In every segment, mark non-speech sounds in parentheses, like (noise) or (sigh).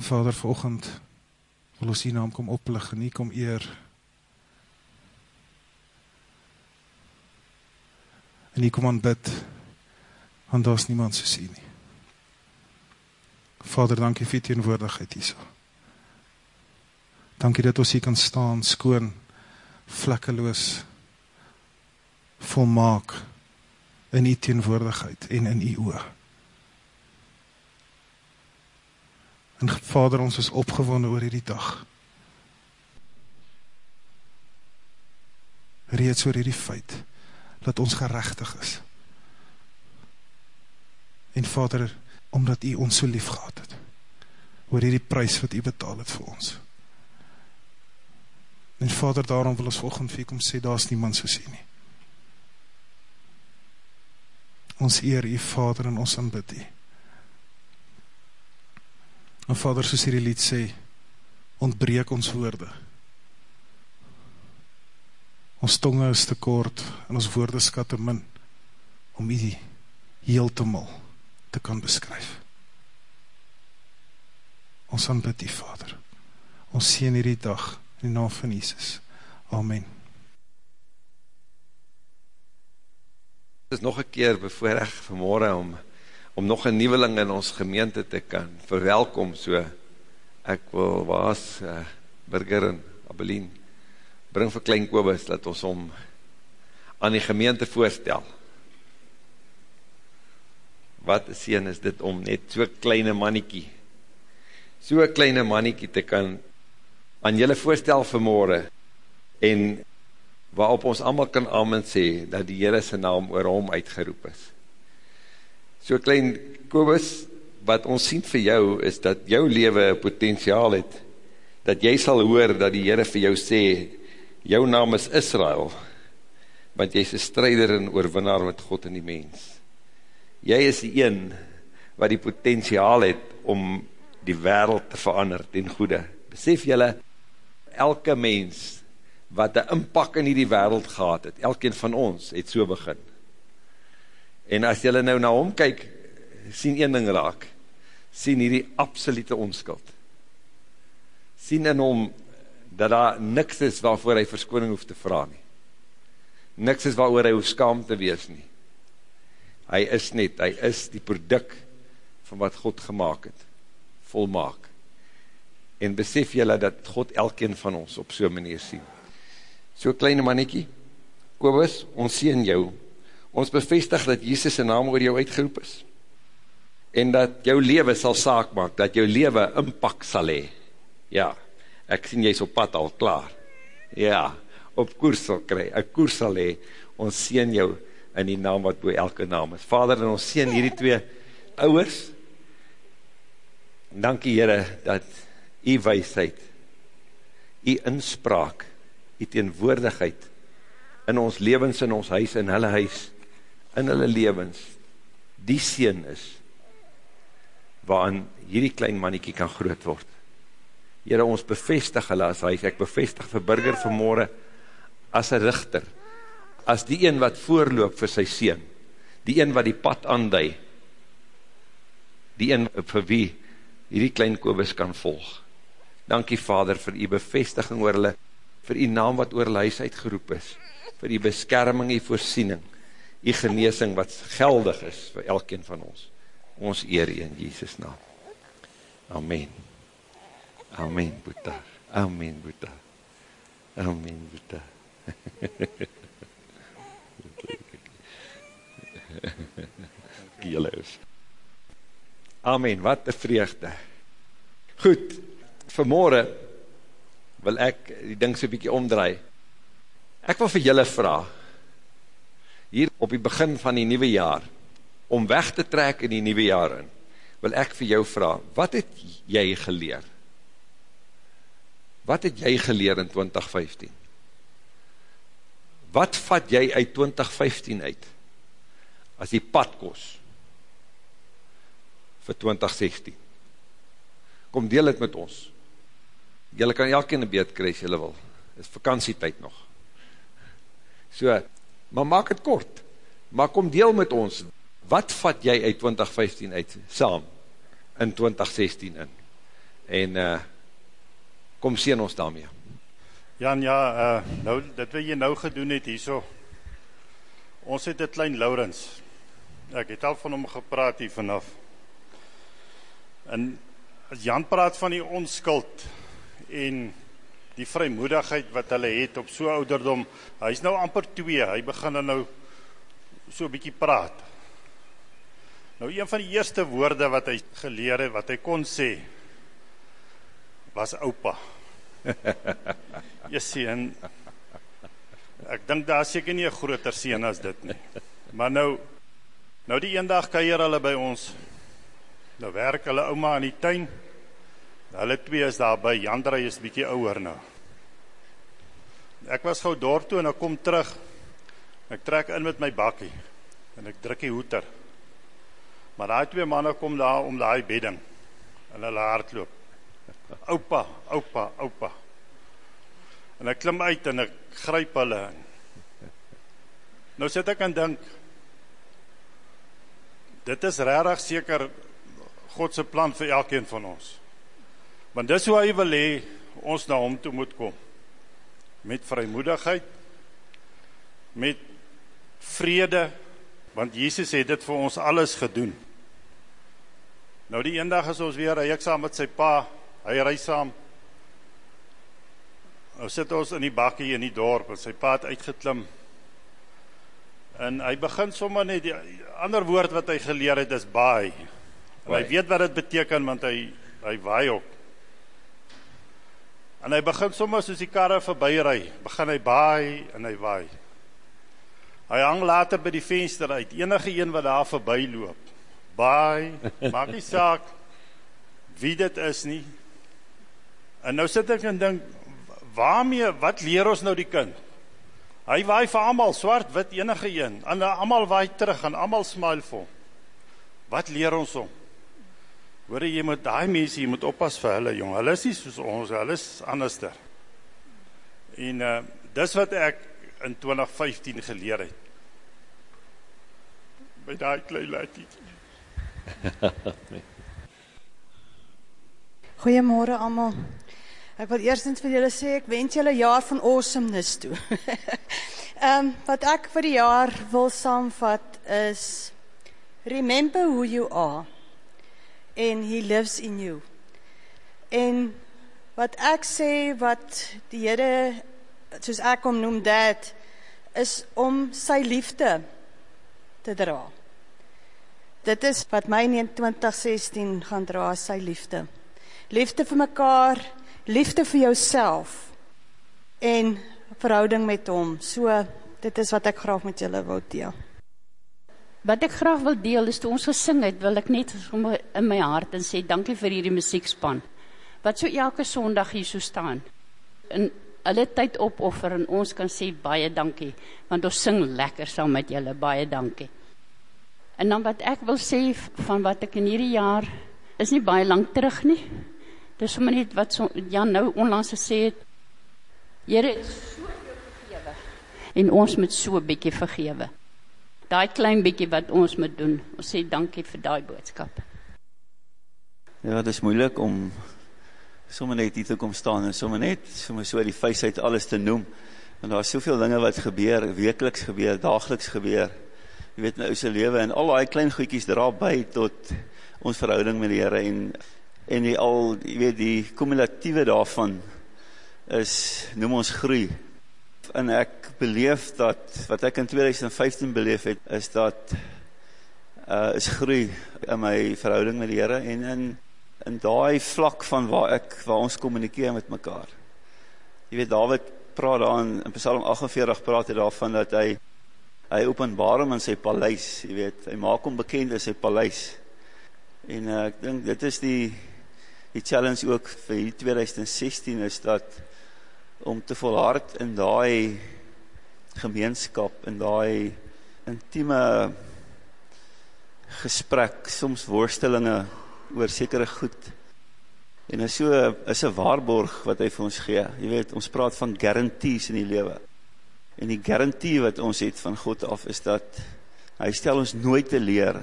En Vader, volgend wil ons die naam kom oplig en nie kom eer. En nie kom aanbid, want daar is niemand so sien nie. Vader, dankie vir die teenwoordigheid hier so. Dankie dat ons hier kan staan, skoon, vlekkeloos, volmaak, in die teenwoordigheid en in die oor. En Vader, ons is opgewonde oor hierdie dag. Reeds oor hierdie feit, dat ons gerechtig is. En Vader, omdat u ons so lief gehad het, oor hierdie prijs wat u betaal het vir ons. En Vader, daarom wil ons volgend vir kom sê, daar is niemand so sê nie. Ons eer u Vader en ons aanbid u. En vader, soos hierdie lied sê, ontbreek ons woorde. Ons tonge is te kort en ons woordeskat te min om die heeltemal te kan beskryf. Ons aanbid die Vader. Ons sien hierdie dag in die naam van Jesus. Amen. Het is nog een keer bevoorrecht vanmorgen om om nog een nieuweling in ons gemeente te kan verwelkom, so ek wil waas, uh, Burger en Abelien, bring vir Klein Kobus, dat ons om aan die gemeente voorstel. Wat een sien is dit om net so kleine manniekie, so kleine manniekie te kan aan julle voorstel vanmorgen, en waarop ons allemaal kan amen sê, dat die Heere sy naam oor hom uitgeroep is so klein Kobus, wat ons sien vir jou, is dat jou leven potentiaal het, dat jy sal hoor, dat die Heere vir jou sê, jou naam is Israel, want jy is een strijder en oorwinnaar met God en die mens. Jy is die een, wat die potentiaal het, om die wereld te verander, ten goede. Besef jylle, elke mens, wat een inpak in die wereld gehad het, elkeen van ons, het so begin. En as jylle nou na hom kyk, sien een ding raak, sien hierdie absolute onskuld. Sien in hom, dat daar niks is waarvoor hy verskoning hoef te vraag nie. Niks is waarover hy hoef skaam te wees nie. Hy is net, hy is die product van wat God gemaakt het, volmaak. En besef jylle dat God elkeen van ons op so'n manier sien. So kleine mannekie, Kobus, ons sien jou, ons bevestig dat Jesus sy naam oor jou uitgeroep is, en dat jou leven sal saak maak, dat jou leven inpak sal hee. Ja, ek sien jy is op pad al klaar. Ja, op koers sal kry, ek koers sal hee, ons sien jou in die naam wat boe elke naam is. Vader, en ons sien hierdie twee ouwers, dankie Heere, dat die weisheid, die inspraak, die teenwoordigheid, in ons levens, in ons huis, in hulle huis, in hulle levens die seen is waaran hierdie klein manniekie kan groot word. Here ons bevestig hulle as huis, ek bevestig vir burger vanmorgen as een richter, as die een wat voorloop vir sy seen, die een wat die pad aandui, die een vir wie hierdie klein kobus kan volg. Dankie vader vir die bevestiging oor hulle, vir die naam wat oor hulle huis uitgeroep is, vir die beskerming en voorsiening, die geneesing wat geldig is vir elkeen van ons. Ons eer in Jesus naam. Amen. Amen, Boeta. Amen, Boeta. Amen, Boeta. (laughs) Gieleus. Amen, wat een vreugde. Goed, vanmorgen wil ek die ding so'n bykie omdraai. Ek wil vir julle vraag, hier op die begin van die nieuwe jaar, om weg te trek in die nieuwe jaar in, wil ek vir jou vraag, wat het jy geleer? Wat het jy geleer in 2015? Wat vat jy uit 2015 uit, as die padkos, vir 2016? Kom deel het met ons. Julle kan elke in die beet as julle wil. Het is vakantietijd nog. So, maar maak het kort, maar kom deel met ons, wat vat jy uit 2015 uit, saam, in 2016 in, en uh, kom sien ons daarmee. Jan, ja, uh, nou, dit wat jy nou gedoen het hierso, ons het een klein Laurens, ek het al van hom gepraat hier vanaf, en as Jan praat van die onskuld, en die vrymoedigheid wat hulle het op so ouderdom, hy is nou amper twee, hy begin nou so bykie praat. Nou een van die eerste woorde wat hy geleer het, wat hy kon sê, was oupa. (laughs) Jy sien, ek dink daar seker nie 'n groter seën as dit nie. Maar nou nou die eendag kuier hulle by ons. Nou werk hulle ouma in die tuin. Hulle twee is daar by. Jandrey is bietjie ouer nou. Ek was gou dorp toe en ek kom terug. Ek trek in met my bakkie en ek druk die hoeter. Maar daai twee manne kom daar om daai bedding en hulle hardloop. Oupa, oupa, oupa. En ek klim uit en ek gryp hulle. Nou sit ek en dink dit is regtig seker God se plan vir elkeen van ons. Want dis hoe hy wil hê ons na hom toe moet kom. Met vrymoedigheid, met vrede, want Jesus het dit vir ons alles gedoen. Nou die eendag is ons weer, hy ek saam met sy pa, hy ry saam. Nou sit ons in die bakkie in die dorp en sy pa het uitgeklim. En hy begin sommer net die ander woord wat hy geleer het is baai. En hy weet wat dit beteken want hy hy waai op. En hy begin sommer soos die karre verbyry, begin hy baai en hy waai. Hy hang later by die venster uit. Enige een wat daar verbyloop, baai, (laughs) maak nie saak wie dit is nie. En nou sit ek en dink, waarmee wat leer ons nou die kind? Hy waai vir almal, swart, wit, enige een. En almal waai terug en almal smile vir hom. Wat leer ons hom? Hoor jy moet daai mense, jy moet oppas vir hulle, jong. Hulle is nie soos ons, hulle is anderster. En uh dis wat ek in 2015 geleer het. By daai klein laatjie. (laughs) Goeiemôre almal. Ek wil eerstens vir julle sê ek wens julle jaar van awesomeness toe. (laughs) Ehm um, wat ek vir die jaar wil saamvat is remember who you are and he lives in you. En wat ek sê wat die Here soos ek hom noem dat is om sy liefde te dra. Dit is wat my in 2016 gaan dra sy liefde. Liefde vir mekaar, liefde vir jouself en verhouding met hom. So dit is wat ek graag met julle wil deel. Wat ek graag wil deel is toe ons gesing het, wil ek net in my hart en sê dankie vir hierdie musiekspan. Wat so elke Sondag hier so staan. In hulle tyd opoffer en ons kan sê baie dankie want ons sing lekker saam met julle. Baie dankie. En dan wat ek wil sê van wat ek in hierdie jaar is nie baie lank terug nie. Dis sommer net wat so, Jan nou onlangs gesê het. Here het so vergewe en ons moet so 'n bietjie vergewe. Daai klein bietjie wat ons moet doen. Ons sê dankie vir daai boodskap. Ja, dit is moeilik om sommer net hier te kom staan en sommer net sommer so die feesheid alles te noem. Want daar is soveel dinge wat gebeur, weekliks gebeur, daagliks gebeur. Jy weet nou se lewe en al daai klein goedjies dra by tot ons verhouding met die Here en en die al jy weet die kumulatiewe daarvan is noem ons groei en ek beleef dat wat ek in 2015 beleef het is dat uh is groei in my verhouding met die Here en in in daai vlak van waar ek waar ons kommunikeer met mekaar. Jy weet Dawid praat daar in, in Psalm 48 praat hy daarvan dat hy hy openbaar hom in sy paleis, jy weet, hy maak hom bekend in sy paleis. En uh, ek dink dit is die die challenge ook vir hier 2016 is dat om te volhard in daai gemeenskap in daai intieme gesprek, soms worstelinge oor sekere goed. En is so is 'n waarborg wat hy vir ons gee. Jy weet, ons praat van guarantees in die lewe. En die garantie wat ons het van God af is dat hy stel ons nooit te leer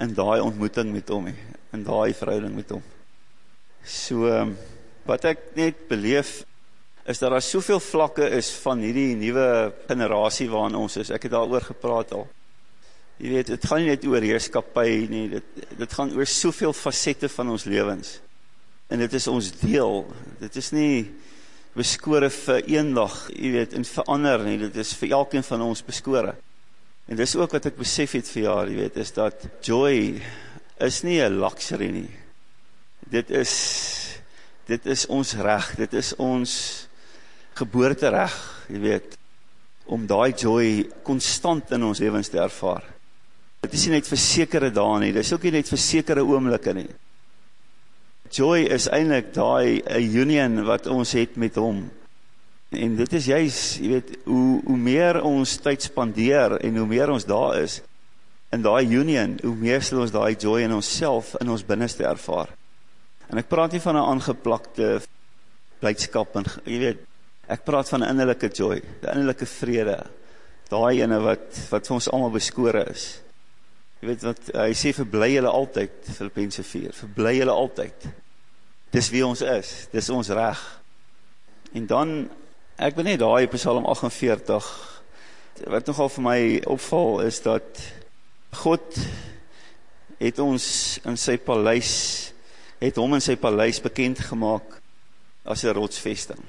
in daai ontmoeting met hom nie, in daai verhouding met hom. So ehm, wat ek net beleef is dat daar soveel vlakke is van hierdie nuwe generasie waarin ons is. Ek het daaroor gepraat al. Jy weet, dit gaan nie net oor heerskappy nie, dit dit gaan oor soveel fasette van ons lewens. En dit is ons deel. Dit is nie beskore vir eendag, jy weet, en verander nie. Dit is vir elkeen van ons beskore. En dis ook wat ek besef het vir jaar, jy weet, is dat joy is nie 'n luxury nie. Dit is dit is ons reg, dit is ons geboortereg, jy weet, om daai joy konstant in ons lewens te ervaar. Dit is nie net vir sekere dae nie, dit is ook nie net vir sekere oomblikke nie. Joy is eintlik daai 'n union wat ons het met hom. En dit is juis, jy weet, hoe hoe meer ons tyd spandeer en hoe meer ons daar is in daai union, hoe meer sal ons daai joy in onsself in ons binneste ervaar. En ek praat nie van 'n aangeplakte blydskap en jy weet, ek praat van innerlike joy, die innerlike vrede. Daai ene wat wat vir ons almal beskore is. Jy weet wat hy sê verbly julle altyd Filippense 4. Verbly julle altyd. Dis wie ons is, dis ons reg. En dan Ek ben net daai Psalm 48 wat nogal vir my opval is dat God het ons in sy paleis het hom in sy paleis bekend gemaak as 'n rotsvesting.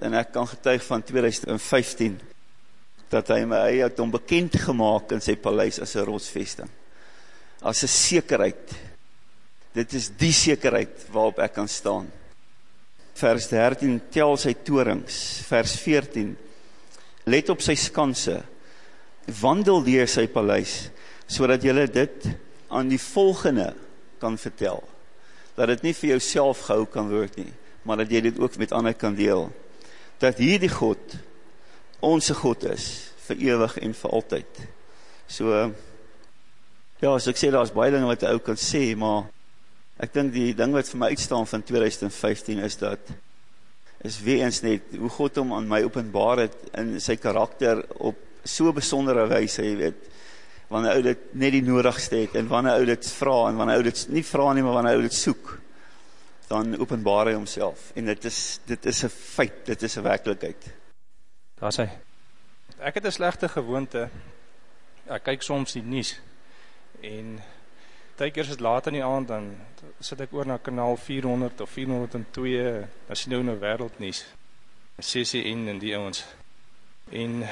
En ek kan getuig van 2015 dat hy my hy het hom bekend gemaak in sy paleis as 'n rotsvesting. As 'n sekerheid. Dit is die sekerheid waarop ek kan staan. Vers 13 tel sy torings. Vers 14 let op sy skanse. Wandel deur sy paleis sodat jy dit aan die volgende kan vertel. Dat dit nie vir jouself gehou kan word nie maar dat jy dit ook met ander kan deel dat hierdie God ons God is vir ewig en vir altyd so ja as ek sê daar's baie dinge wat 'n ou kan sê maar Ek dink die ding wat vir my uitstaan van 2015 is dat is weer eens net hoe God hom aan my openbaar het in sy karakter op so besondere wyse, jy weet. Wanneer ou dit net die nodigste het en wanneer ou dit vra en wanneer ou dit nie vra nie, maar wanneer ou dit soek, dan openbaar hy homself en dit is dit is 'n feit, dit is 'n werklikheid. Daar's hy. Ek het 'n slegte gewoonte. Ek kyk soms die nuus en is dit laat in die aand dan sit ek oor na kanaal 400 of 402, dan sien nou nou wêreldnuus. CCN en die ouens. En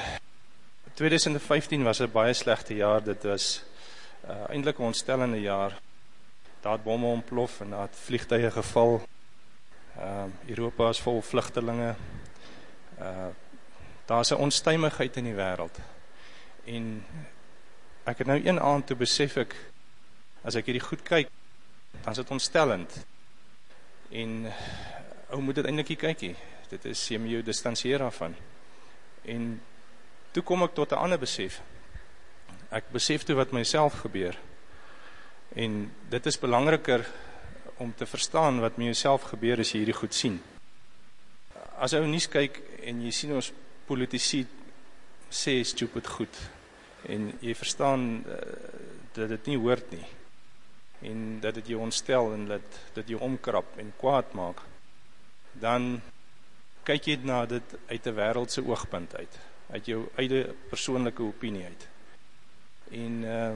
2015 was 'n baie slegte jaar. Dit was uh, eintlik 'n ontstellende jaar. Daar het bomme ontplof en daar het vliegtye geval. Ehm uh, Europa is vol vlugtelinge. Uh daar's 'n onstuimigheid in die wêreld. En ek het nou een aand toe besef ek as ek hierdie goed kyk, dan is dit ontstellend. En ou moet dit eintlik kyk hier. Dit is jy moet jou distansieer daarvan. En toe kom ek tot 'n ander besef. Ek besef toe wat myself gebeur. En dit is belangriker om te verstaan wat met jouself gebeur as jy hierdie goed sien. As ou nuus kyk en jy sien ons politici sê stupid goed en jy verstaan uh, dat dit nie hoort nie en dat dit jou ontstel en dat dit jou omkrap en kwaad maak dan kyk jy na dit uit 'n wêreldse oogpunt uit uit jou eie persoonlike opinie uit en uh,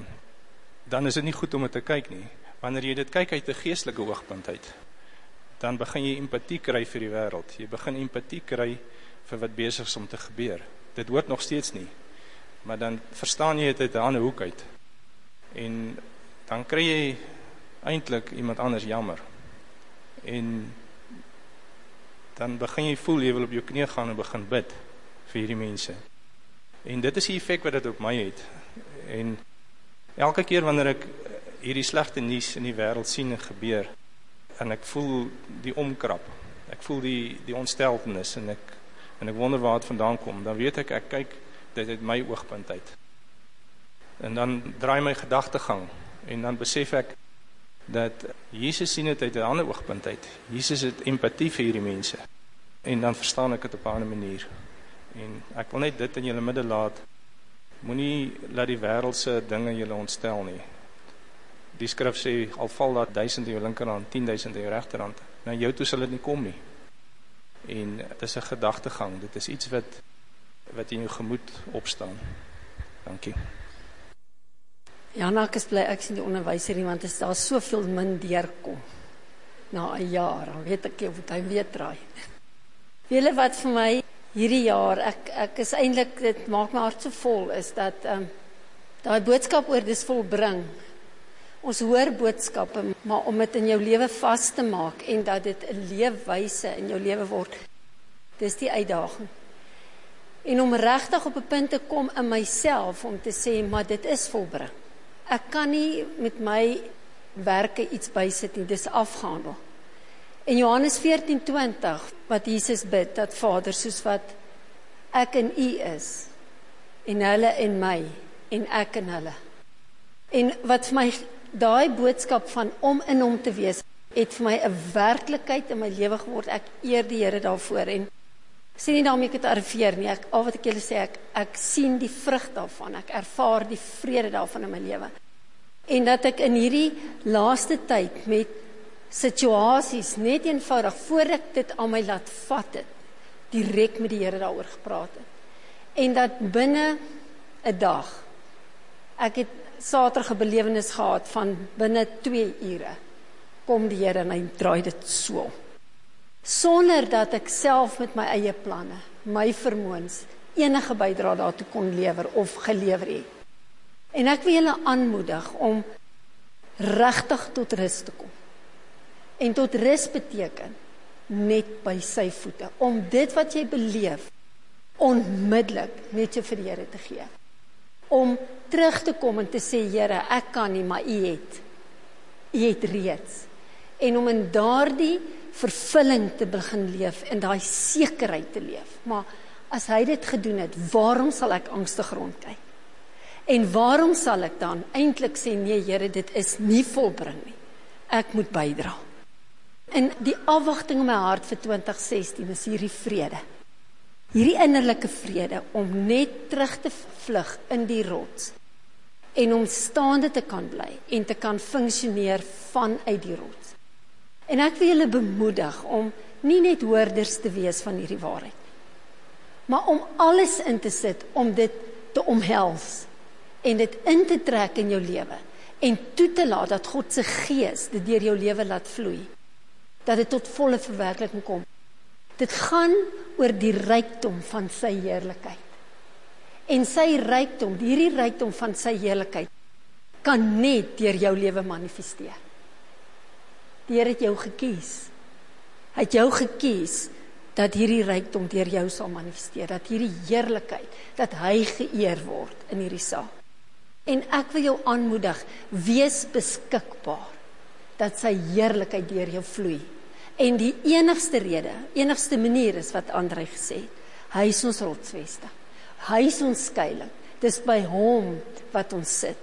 dan is dit nie goed om dit te kyk nie wanneer jy dit kyk uit 'n geestelike oogpunt uit dan begin jy empatie kry vir die wêreld jy begin empatie kry vir wat besig is om te gebeur dit hoort nog steeds nie maar dan verstaan jy dit uit 'n ander hoek uit en dan kry jy eintlik iemand anders jammer. En dan begin jy voel jy wil op jou knie gaan en begin bid vir hierdie mense. En dit is die effek wat dit op my het. En elke keer wanneer ek hierdie slegte nuus in die wêreld sien en gebeur en ek voel die omkrap. Ek voel die die ontsteltenis en ek en ek wonder waar dit vandaan kom. Dan weet ek ek kyk dit uit my oogpunt uit. En dan draai my gedagtegang en dan besef ek dat Jesus sien dit uit 'n ander oogpunt uit. Jesus het empatie vir hierdie mense. En dan verstaan ek dit op 'n ander manier. En ek wil net dit in julle midde laat. Moenie laat die wêreldse dinge julle ontstel nie. Die skrif sê al val daar 1000 in jou linkerhand, 10000 in jou regterhand, na jou toe sal dit nie kom nie. En dit is 'n gedagtegang, dit is iets wat wat in jou gemoed opstaan. Dankie. Ja, nou ek is bly ek sien die onderwyser nie want as daar soveel min deurkom na 'n jaar, dan weet ek of hy weer draai. Wiele wat vir my hierdie jaar ek ek is eintlik dit maak my hart so vol is dat ehm um, daai boodskap oor dis volbring. Ons hoor boodskappe, maar om dit in jou lewe vas te maak en dat dit 'n leefwyse in jou lewe word, dis die uitdaging. En om regtig op 'n punt te kom in myself om te sê, maar dit is volbring. Ek kan nie met my werke iets bysit nie, dis afgehandel. In Johannes 14:20 wat Jesus bid dat Vader soos wat ek in U is en hulle in my en ek in hulle. En wat vir my daai boodskap van om in hom te wees het vir my 'n werklikheid in my lewe geword. Ek eer die Here daarvoor en sien nie daarmee ek het arriveer nie. Ek al wat ek julle sê ek ek sien die vrug daarvan. Ek ervaar die vrede daarvan in my lewe. En dat ek in hierdie laaste tyd met situasies net eenvoudig voor ek dit aan my laat vat het, direk met die Here daaroor gepraat het. En dat binne 'n dag ek het Saterdag 'n belewenis gehad van binne 2 ure kom die Here en hy draai dit so om. Sonder dat ek self met my eie planne, my vermoëns enige bydrae daartoe kon lewer of gelewer het. En ek wil julle aanmoedig om regtig tot rus te kom. En tot rus beteken net by sy voete om dit wat jy beleef onmiddellik net vir die Here te gee om terug te kom en te sê Here, ek kan nie, maar U het. U het reeds. En om in daardie vervulling te begin leef en daai sekerheid te leef. Maar as hy dit gedoen het, waarom sal ek angstig rondkyk? En waarom sal ek dan eintlik sê nee Here, dit is nie volbring nie. Ek moet bydra. In die afwagting in my hart vir 2016 is hierdie vrede hierdie innerlike vrede om net terug te vlug in die rots en om staande te kan bly en te kan funksioneer vanuit die rots. En ek wil julle bemoedig om nie net hoorders te wees van hierdie waarheid maar om alles in te sit om dit te omhels en dit in te trek in jou lewe en toe te laat dat God se gees dit deur jou lewe laat vloei dat dit tot volle verwerkliking kom. Dit gaan oor die rykdom van sy heerlikheid. En sy rykdom, hierdie rykdom van sy heerlikheid kan net deur jou lewe manifesteer. Die Here het jou gekies. Hy het jou gekies dat hierdie rykdom deur jou sal manifesteer, dat hierdie heerlikheid, dat hy geëer word in hierdie saak. En ek wil jou aanmoedig, wees beskikbaar dat sy heerlikheid deur jou vloei En die enigste rede, enigste manier is wat Andrei gesê het. Hy is ons rotsvesting. Hy is ons skuilings. Dis by hom wat ons sit.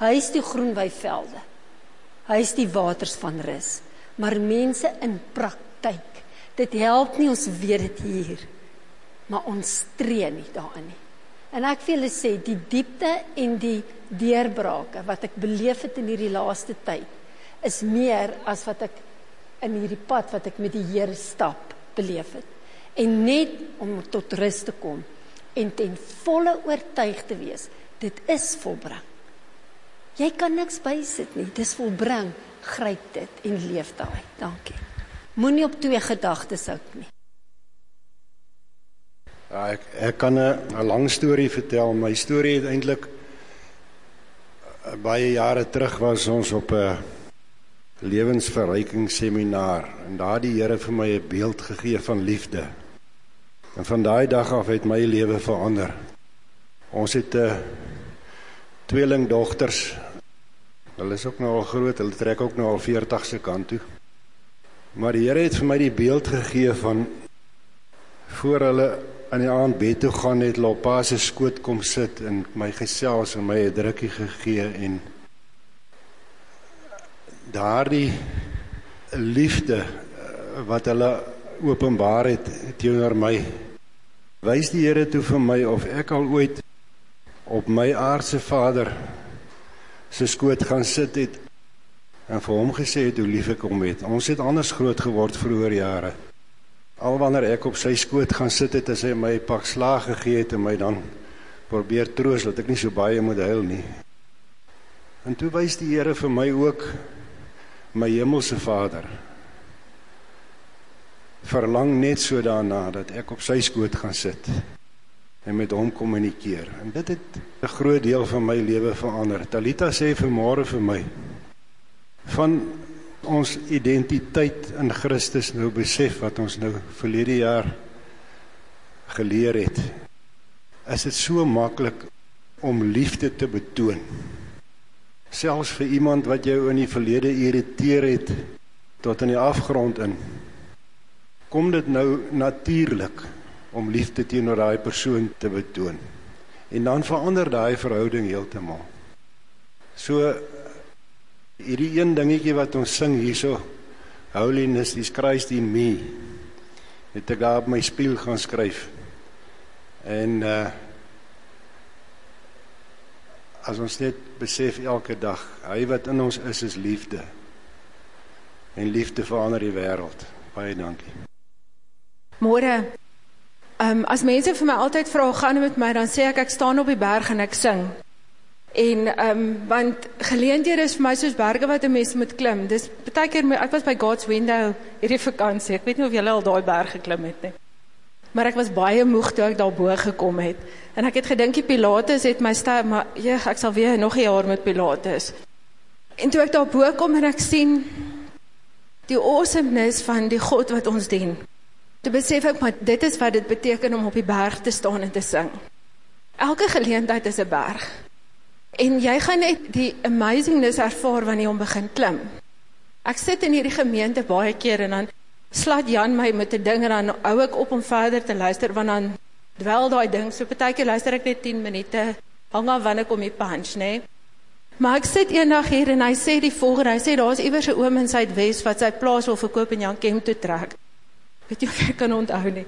Hy is die groen weivelde. Hy is die waters van rus. Maar mense in praktyk, dit help nie ons weet dit hier, maar ons tree nie daarin nie. En ek wil julle sê die diepte en die deurbrake wat ek beleef het in hierdie laaste tyd is meer as wat ek in hierdie pad wat ek met die Here stap beleef het. En net om tot rus te kom en ten volle oortuig te wees, dit is volbring. Jy kan niks bysit nie, dis volbring. Gryp dit en leef daai. Dankie. Moenie op twee gedagtes hou nie. Ja, ek ek kan 'n lang storie vertel. My storie het eintlik eh, baie jare terug was ons op 'n lewensverryking seminar en daar die Here vir my 'n beeld gegee van liefde. En van daai dag af het my lewe verander. Ons het 'n uh, tweeling dogters. Hulle is ook nou al groot, hulle trek ook nou al 40 se kant toe. Maar die Here het vir my die beeld gegee van voor hulle aan die aand bed toe gaan het, loop pa se skoot kom sit en my gesels en my 'n drukkie gegee en daardie liefde eh, wat hulle openbaar het teenoor my wys die Here toe vir my of ek al ooit op my aardse Vader se skoot gaan sit het en vir hom gesê het hoe lief ek hom het. Ons het anders groot geword vroeër jare. Al wanneer ek op sy skoot gaan sit het, as hy my pak slaag gegee het en my dan probeer troos dat ek nie so baie moet huil nie. En toe wys die Here vir my ook my hemelse Vader. Verlang net so daarna dat ek op sy skoot gaan sit en met hom kommunikeer. En dit het 'n groot deel van my lewe verander. Talita sê vanmôre vir my van ons identiteit in Christus nou besef wat ons nou verlede jaar geleer het. Is dit so maklik om liefde te betoon? Selfs vir iemand wat jou in die verlede irriteer het tot in die afgrond in. Kom dit nou natuurlik om liefde teenoor daai persoon te betoon. En dan verander daai verhouding heeltemal. So hierdie een dingetjie wat ons sing hierso, Holiness is Christ in me. Het ek daar op my spieël gaan skryf. En uh as ons net besef elke dag, hy wat in ons is is liefde. En liefde verander die wêreld. Baie dankie. Môre Um, as mense vir my altyd vra gaan met my, dan sê ek ek staan op die berg en ek sing. En um, want geleenthede is vir my soos berge wat 'n mens moet klim. Dis baie keer ek was by God's Window hierdie vakansie. Ek weet nie of julle al daai berg geklim het nie. Maar ek was baie moeg toe ek daar bo gekom het. En ek het gedink die Pilatus het my stem, maar ja, ek sal weer nog 'n jaar met Pilatus. En toe ek daar bo kom en ek sien die awesomeness van die God wat ons dien. Toe besef ek maar dit is wat dit beteken om op die berg te staan en te sing. Elke geleentheid is 'n berg. En jy gaan net die amazingness ervaar wanneer jy hom begin klim. Ek sit in hierdie gemeente baie keer en dan slat Jan my met 'n ding en dan hou ek op om verder te luister want dan dwel daai ding. So partykeer luister ek net 10 minute, hang af wanneer kom die punch? Nee? Maar ek sit eendag hier en hy sê die volgende, hy sê daar's iewers 'n oom in Suidwes wat sy plaas wil verkoop en Jan Kem toe trek weet jy of ek kan onthou nie.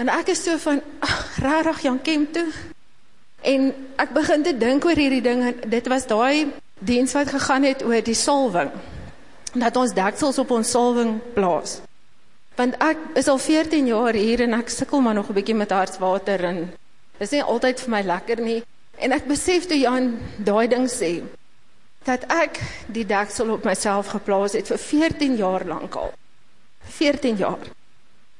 En ek is so van, rarig Jan Kem toe. En ek begin te dink oor hierdie ding, en dit was daai diens wat gegaan het oor die salwing. Dat ons deksels op ons salwing plaas. Want ek is al 14 jaar hier en ek sukkel maar nog 'n bietjie met hartswater en dis nie altyd vir my lekker nie. En ek besef toe Jan daai ding sê dat ek die deksel op myself geplaas het vir 14 jaar lank al. 14 jaar.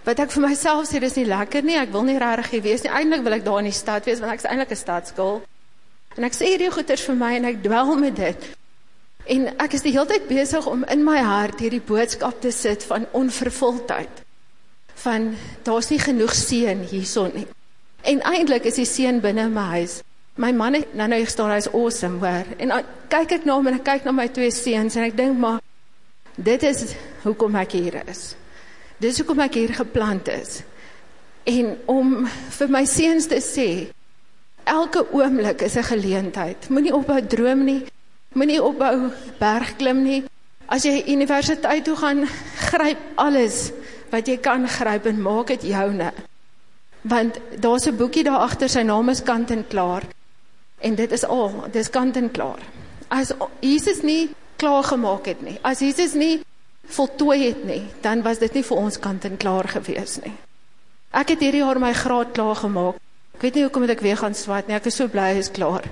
Wat ek vir myself sê, dis nie lekker nie, ek wil nie rarig hier wees nie, eindelijk wil ek daar in die stad wees, want ek is eindelijk een stadskul, en ek sê hierdie goeders vir my, en ek dwel met dit, en ek is die hele tijd bezig om in my hart hierdie boodskap te sit van onvervuldheid, van, daar is nie genoeg seen hierson nie, en eindelijk is die seen binnen my huis, my man het nou nou gestaan, hy is awesome, hoor, en dan kyk ek na hom, en ek kyk na my twee seens, en ek denk maar, dit is hoekom ek hier is, Dis hoekom ek hier geplant is. En om vir my seuns te sê, elke oomblik is 'n geleentheid. Moenie ophou droom nie. Moenie ophou bergklim nie. As jy universiteit toe gaan, gryp alles wat jy kan gryp en maak dit joune. Want daar's 'n boekie daar agter, sy naam is Kant en Klaar. En dit is al, dis Kant en Klaar. As Jesus nie klaar gemaak het nie. As Jesus nie voltooi het nie, dan was dit nie vir ons kant en klaar gewees nie. Ek het hierdie jaar my graad klaar gemaak. Ek weet nie hoekom ek weer gaan swat nie. Ek is so hy is klaar.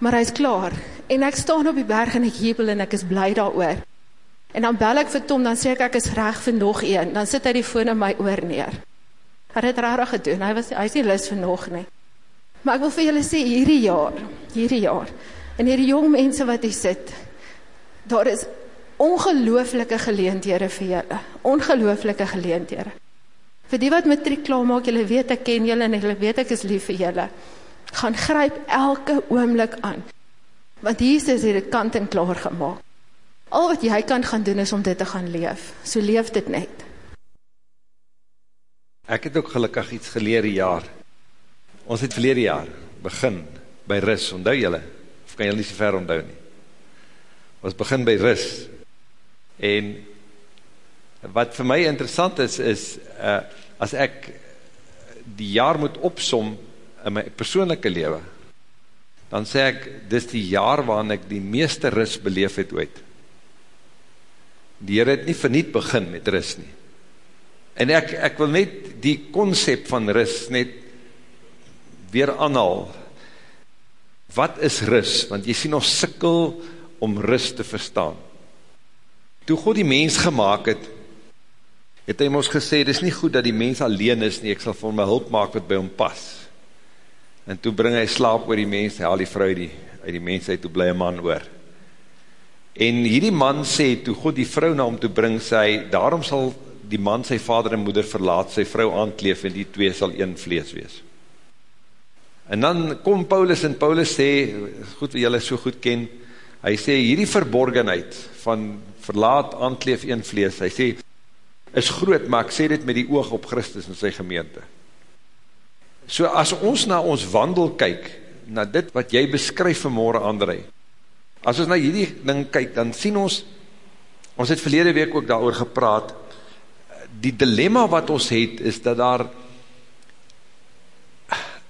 Maar hy is klaar. En ek staan op die berg en ek jubel en ek is bly daaroor. En dan bel ek vir Tom, dan sê ek ek is reg vir nog een. Dan sit hy die foon in my oor neer. Hy het rarig gedoen. Hy was hy is nie lus vir nog nie. Maar ek wil vir julle sê hierdie jaar, hierdie jaar en hierdie jong mense wat hier sit, daar is ongelooflike geleenthede vir julle. Ongelooflike geleenthede. Vir die wat matriek klaar maak, julle weet ek ken julle en julle weet ek is lief vir julle. Gaan gryp elke oomblik aan. Want Jesus het dit kant en klaar gemaak. Al wat jy kan gaan doen is om dit te gaan leef. So leef dit net. Ek het ook gelukkig iets geleer die jaar. Ons het verlede jaar begin by rus, onthou julle? Of kan julle nie so ver onthou nie? Ons begin by rus. En wat vir my interessant is, is uh, as ek die jaar moet opsom in my persoonlijke leven, dan sê ek, dis die jaar waarin ek die meeste ris beleef het ooit. Die Heer het nie verniet begin met rus nie. En ek, ek wil net die concept van rus net weer aanhaal. Wat is rus? Want jy sien ons sikkel om rus te verstaan. Toe God die mens gemaakt het, het hy ons gesê, het is nie goed dat die mens alleen is nie, ek sal vir my hulp maak wat by hom pas. En toe bring hy slaap oor die mens, hy haal die vrou die, uit die mens uit, toe bly een man oor. En hierdie man sê, toe God die vrou na hom toe bring, sê hy, daarom sal die man sy vader en moeder verlaat, sy vrou aankleef, en die twee sal een vlees wees. En dan kom Paulus, en Paulus sê, goed wat jylle so goed ken, hy sê, hierdie verborgenheid, van verlaat, aankleef, een vlees, hy sê, is groot, maar ek sê dit met die oog op Christus en sy gemeente. So as ons na ons wandel kyk, na dit wat jy beskryf vanmorgen, André, as ons na hierdie ding kyk, dan sien ons, ons het verlede week ook daar gepraat, die dilemma wat ons het, is dat daar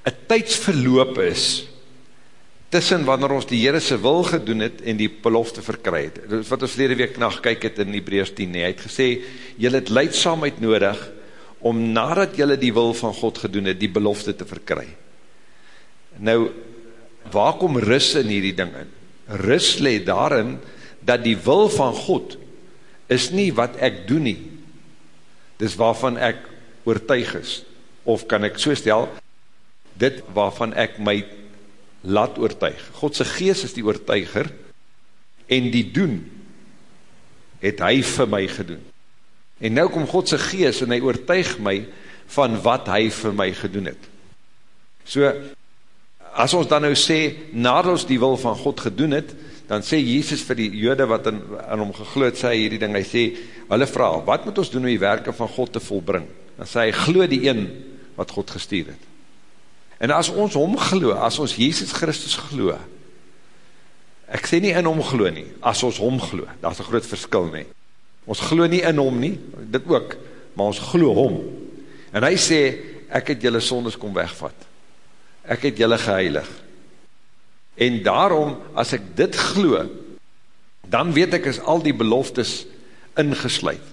een tijdsverloop is, tussen wanneer ons die Heerese wil gedoen het, en die belofte verkry het. Wat ons verlede week na gekyk het in Hebreus 10, hy het gesê, jy het leidsamheid nodig, om nadat jylle die wil van God gedoen het, die belofte te verkry. Nou, waar kom ris in hierdie ding in? Ris le daarin, dat die wil van God, is nie wat ek doen nie, dis waarvan ek oortuig is, of kan ek so stel, dit waarvan ek my laat oortuig. Godse gees is die oortuiger, en die doen, het hy vir my gedoen. En nou kom Godse gees en hy oortuig my van wat hy vir my gedoen het. So, as ons dan nou sê, nadat ons die wil van God gedoen het, dan sê Jesus vir die jode wat in, in hom gegloed sê hierdie ding, hy sê, hulle vraag, wat moet ons doen om die werke van God te volbring? Dan sê hy, glo die een wat God gestuur het. En as ons hom glo, as ons Jesus Christus glo, ek sê nie in hom glo nie, as ons hom glo, daar is een groot verskil nie, Ons glo nie in hom nie, dit ook, maar ons glo hom. En hy sê, ek het julle sondes kom wegvat. Ek het julle geheilig. En daarom, as ek dit glo, dan weet ek is al die beloftes ingesluid.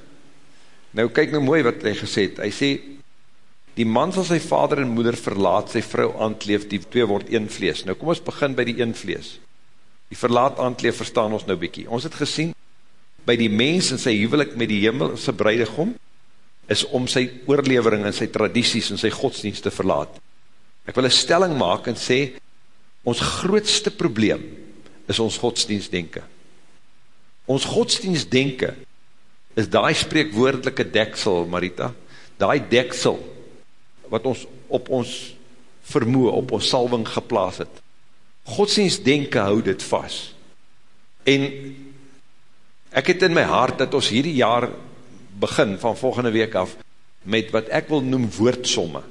Nou kyk nou mooi wat hy gesê het. Hy sê, die man sal sy vader en moeder verlaat, sy vrou aankleef, die twee word een vlees. Nou kom ons begin by die een vlees. Die verlaat aankleef verstaan ons nou bykie. Ons het gesien, by die mens in sy huwelik met die hemelse bruidegom, is om sy oorlevering en sy tradities en sy godsdienst te verlaat. Ek wil een stelling maak en sê, ons grootste probleem is ons godsdienstdenke. Ons godsdienstdenke is die spreekwoordelike deksel, Marita, die deksel wat ons op ons vermoe, op ons salving geplaas het. Godsdienstdenke hou dit vast. En Ek het in my hart dat ons hierdie jaar begin van volgende week af met wat ek wil noem woordsomme.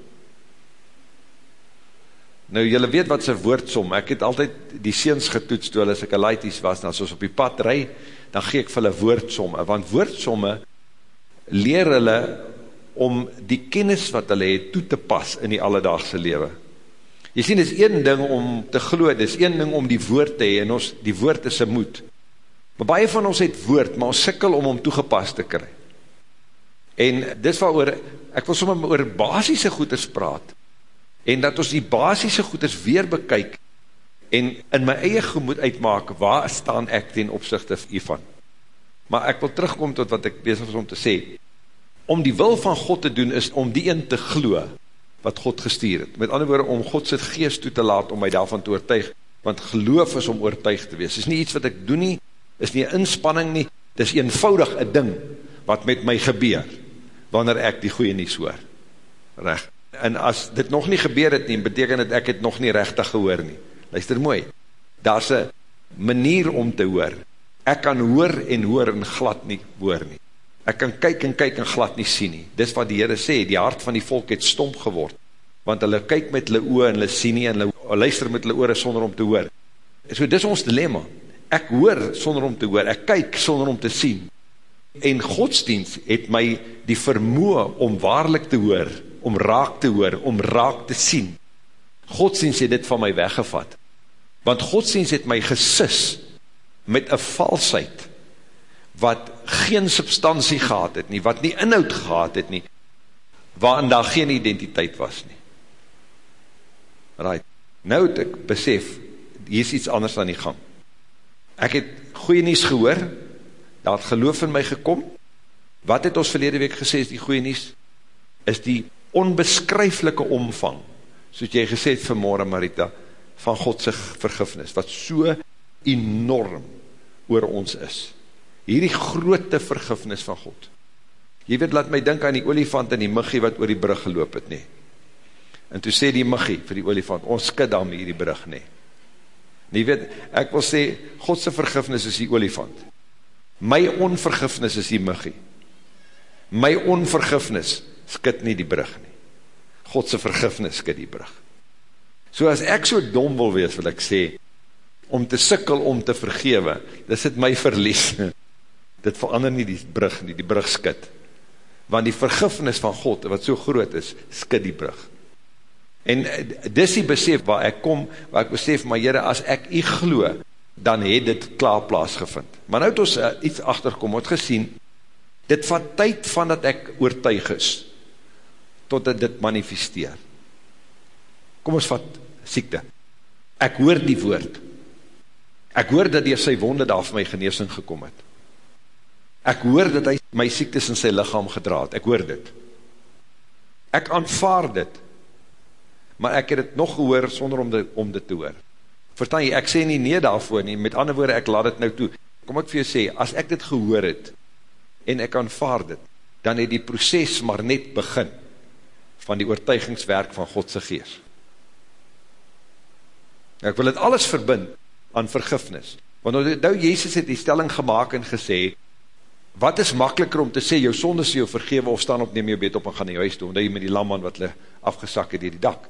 Nou, julle weet wat een woordsom. Ek het altyd die seens getoets toe hulle as ek een laities was, en as ons op die pad rij, dan gee ek vir hulle woordsomme. Want woordsomme leer hulle om die kennis wat hulle het toe te pas in die alledaagse lewe. Jy sien, dit is een ding om te glo, dit is een ding om die woord te hee, en ons, die woord is een moed. Maar baie van ons het woord, maar ons sikkel om om toegepas te kry. En dis wat oor, ek wil sommer oor basisse goeders praat, en dat ons die basisse goeders weer bekyk, en in my eie gemoed uitmaak, waar staan ek ten opzichte hiervan. Maar ek wil terugkom tot wat ek bezig was om te sê, om die wil van God te doen, is om die in te glo, wat God gestuur het. Met ander woorde, om God sy geest toe te laat, om my daarvan te oortuig, want geloof is om oortuig te wees. Het is nie iets wat ek doen nie, is nie inspanning nie, dit is eenvoudig een ding, wat met my gebeur, wanneer ek die goeie nie soor. Recht. En as dit nog nie gebeur het nie, beteken het ek het nog nie rechtig gehoor nie. Luister mooi, daar is een manier om te hoor. Ek kan hoor en hoor en glad nie hoor nie. Ek kan kyk en kyk en glad nie sien nie. Dis wat die Heere sê, die hart van die volk het stomp geword, want hulle kyk met hulle oor en hulle sien nie en hulle luister met hulle oor sonder om te hoor. So dis ons dilemma ek hoor sonder om te hoor, ek kyk sonder om te sien, en godsdienst het my die vermoe om waarlik te hoor, om raak te hoor, om raak te sien. Godsdienst het dit van my weggevat, want godsdienst het my gesis met een valsheid, wat geen substantie gehad het nie, wat nie inhoud gehad het nie, waarin daar geen identiteit was nie. Right. Nou het ek besef, hier is iets anders aan die gang. Ek het goeie nies gehoor, daar het geloof in my gekom, wat het ons verlede week gesê is die goeie nies? Is die onbeskryflike omvang, soos jy gesê het vanmorgen Marita, van Godse vergifnis, wat so enorm oor ons is. Hierdie grote vergifnis van God. Jy weet, laat my denk aan die olifant en die muggie wat oor die brug geloop het, nee. En toe sê die muggie vir die olifant, ons skid dan met hierdie brug, nee. Nie weet, ek wil sê, Godse vergifnis is die olifant. My onvergifnis is die muggie. My onvergifnis skid nie die brug nie. Godse vergifnis skid die brug. So as ek so dom wil wees, wil ek sê, om te sikkel om te vergewe, dis het my verlies. (laughs) Dit verander nie die brug nie, die brug skid. Want die vergifnis van God, wat so groot is, skid die brug. En eh, dis die besef waar ek kom, waar ek besef, maar jyre, as ek jy glo, dan het dit klaar plaasgevind. Maar nou het ons uh, iets achterkom, het gesien, dit vat tyd van dat ek oortuig is, totdat dit manifesteer. Kom ons vat siekte. Ek hoor die woord. Ek hoor dat die sy wonde daar vir my geneesing gekom het. Ek hoor dat hy my siektes in sy lichaam gedraad. Ek hoor dit. Ek aanvaar dit. Maar ek het het nog gehoor sonder om om dit te hoor. Verstaan jy, ek sê nie nee daarvoor nie. Met ander woorde, ek laat dit nou toe. Kom ek vir jou sê, as ek dit gehoor het, en ek aanvaar dit, dan het die proces maar net begin van die oortuigingswerk van Godse geest. Ek wil dit alles verbind aan vergifnis. Want nou, Jezus het die stelling gemaakt en gesê, wat is makkeliker om te sê, jou sonde is jou vergewe, of staan op, neem jou bed op en gaan jou huis toe, omdat jy met die lamman wat hulle afgesak het die dak.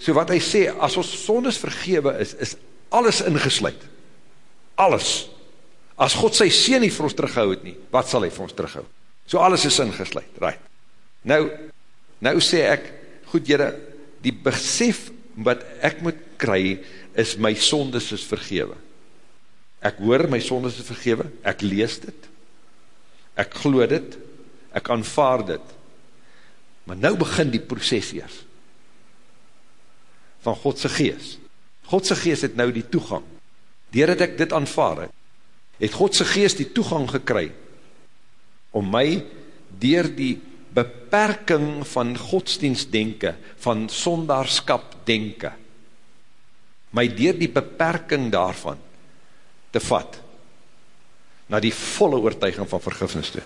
So wat hy sê, as ons sondes vergewe is, is alles ingesluid. Alles. As God sy sien nie vir ons terughou het nie, wat sal hy vir ons terughou? So alles is ingesluid, right. Nou, nou sê ek, goed jyre, die besef wat ek moet kry, is my sondes is vergewe. Ek hoor my sondes is vergewe, ek lees dit, ek glo dit, ek aanvaar dit, maar nou begin die proces eers, van Godse gees. Godse gees het nou die toegang, dier dat ek dit aanvaar het, het Godse gees die toegang gekry, om my dier die beperking van godsdienst denken, van sondaarskap denken, my dier die beperking daarvan te vat, na die volle oortuiging van vergifnis toe.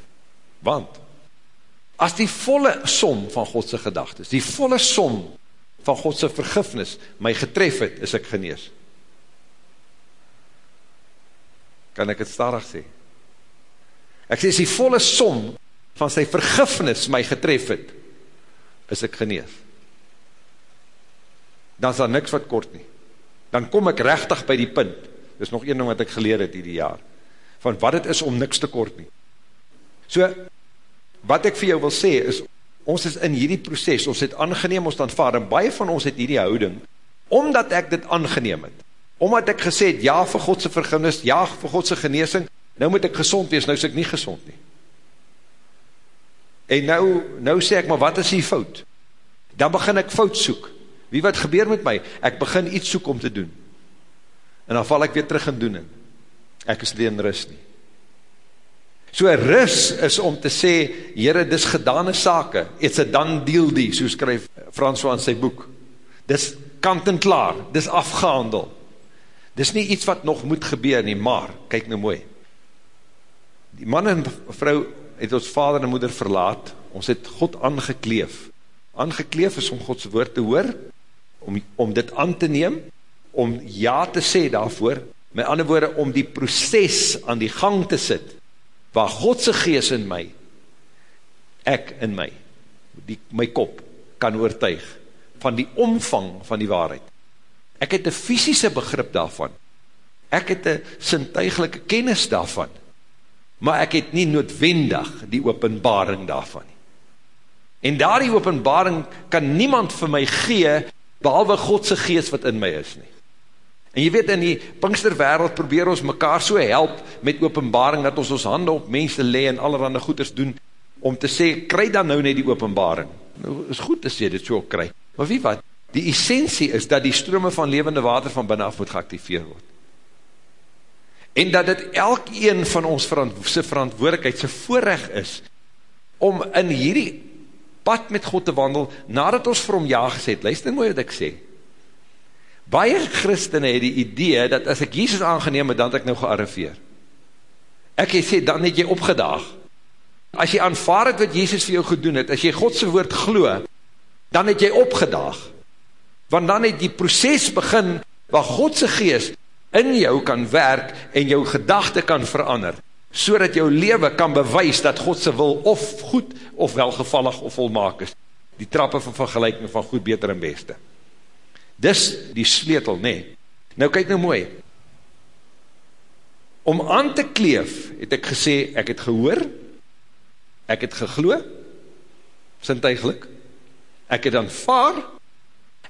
Want, as die volle som van Godse gedagtes, die volle som van Godse vergifnis my getref het, is ek genees. Kan ek het starig sê? Ek sê, as die volle som van sy vergifnis my getref het, is ek genees. Dan is daar niks wat kort nie. Dan kom ek rechtig by die punt, dis nog een ding wat ek geleer het hierdie jaar, van wat het is om niks te kort nie. So, wat ek vir jou wil sê, is, ons is in hierdie proces, ons het aangeneem, ons aanvaard, en baie van ons het hierdie houding, omdat ek dit aangeneem het, omdat ek gesê het, ja vir Godse vergunnis, ja vir Godse geneesing, nou moet ek gezond wees, nou is ek nie gezond nie. En nou, nou sê ek, maar wat is die fout? Dan begin ek fout soek. Wie wat gebeur met my? Ek begin iets soek om te doen. En dan val ek weer terug in doen. Ek is nie in rust nie. So rust is om te sê, Heere, dis gedane sake. It's a done deal die, so skryf François in sy boek. Dis kant en klaar, dis afgehandel. Dis nie iets wat nog moet gebeur nie, maar, kyk nou mooi. Die man en vrou het ons vader en moeder verlaat, ons het God aangekleef. Aangekleef is om Gods woord te hoor, om, om dit aan te neem, om ja te sê daarvoor, met ander woorde, om die proces aan die gang te sit, waar Godse gees in my, ek in my, die, my kop, kan oortuig, van die omvang van die waarheid. Ek het een fysische begrip daarvan, ek het een sintuigelike kennis daarvan, maar ek het nie noodwendig die openbaring daarvan nie. En daar die openbaring kan niemand vir my gee, behalwe Godse geest wat in my is nie. En jy weet, in die Pinksterwereld probeer ons mekaar so help met openbaring, dat ons ons hande op mense le en allerhande goeders doen, om te sê, kry dan nou net die openbaring. Nou, is goed as jy dit so kry. Maar wie wat? Die essentie is dat die strome van levende water van binnenaf moet geactiveer word. En dat dit elk een van ons verant, sy verantwoordigheid, sy voorrecht is, om in hierdie pad met God te wandel, nadat ons vir hom ja gesê het, luister mooi wat ek sê, baie christene het die idee, dat as ek Jesus aangeneem het, dan het ek nou gearriveer. Ek het sê, dan het jy opgedaag. As jy aanvaard het wat Jesus vir jou gedoen het, as jy Godse woord glo, dan het jy opgedaag. Want dan het die proces begin, waar Godse geest in jou kan werk, en jou gedachte kan verander, so dat jou leven kan bewys, dat Godse wil of goed, of welgevallig, of volmaak is. Die trappe van vergelijking van goed, beter en beste. Dis die sleutel, nee. Nou kyk nou mooi. Om aan te kleef, het ek gesê, ek het gehoor, ek het geglo, sintuiglik, ek het aanvaar,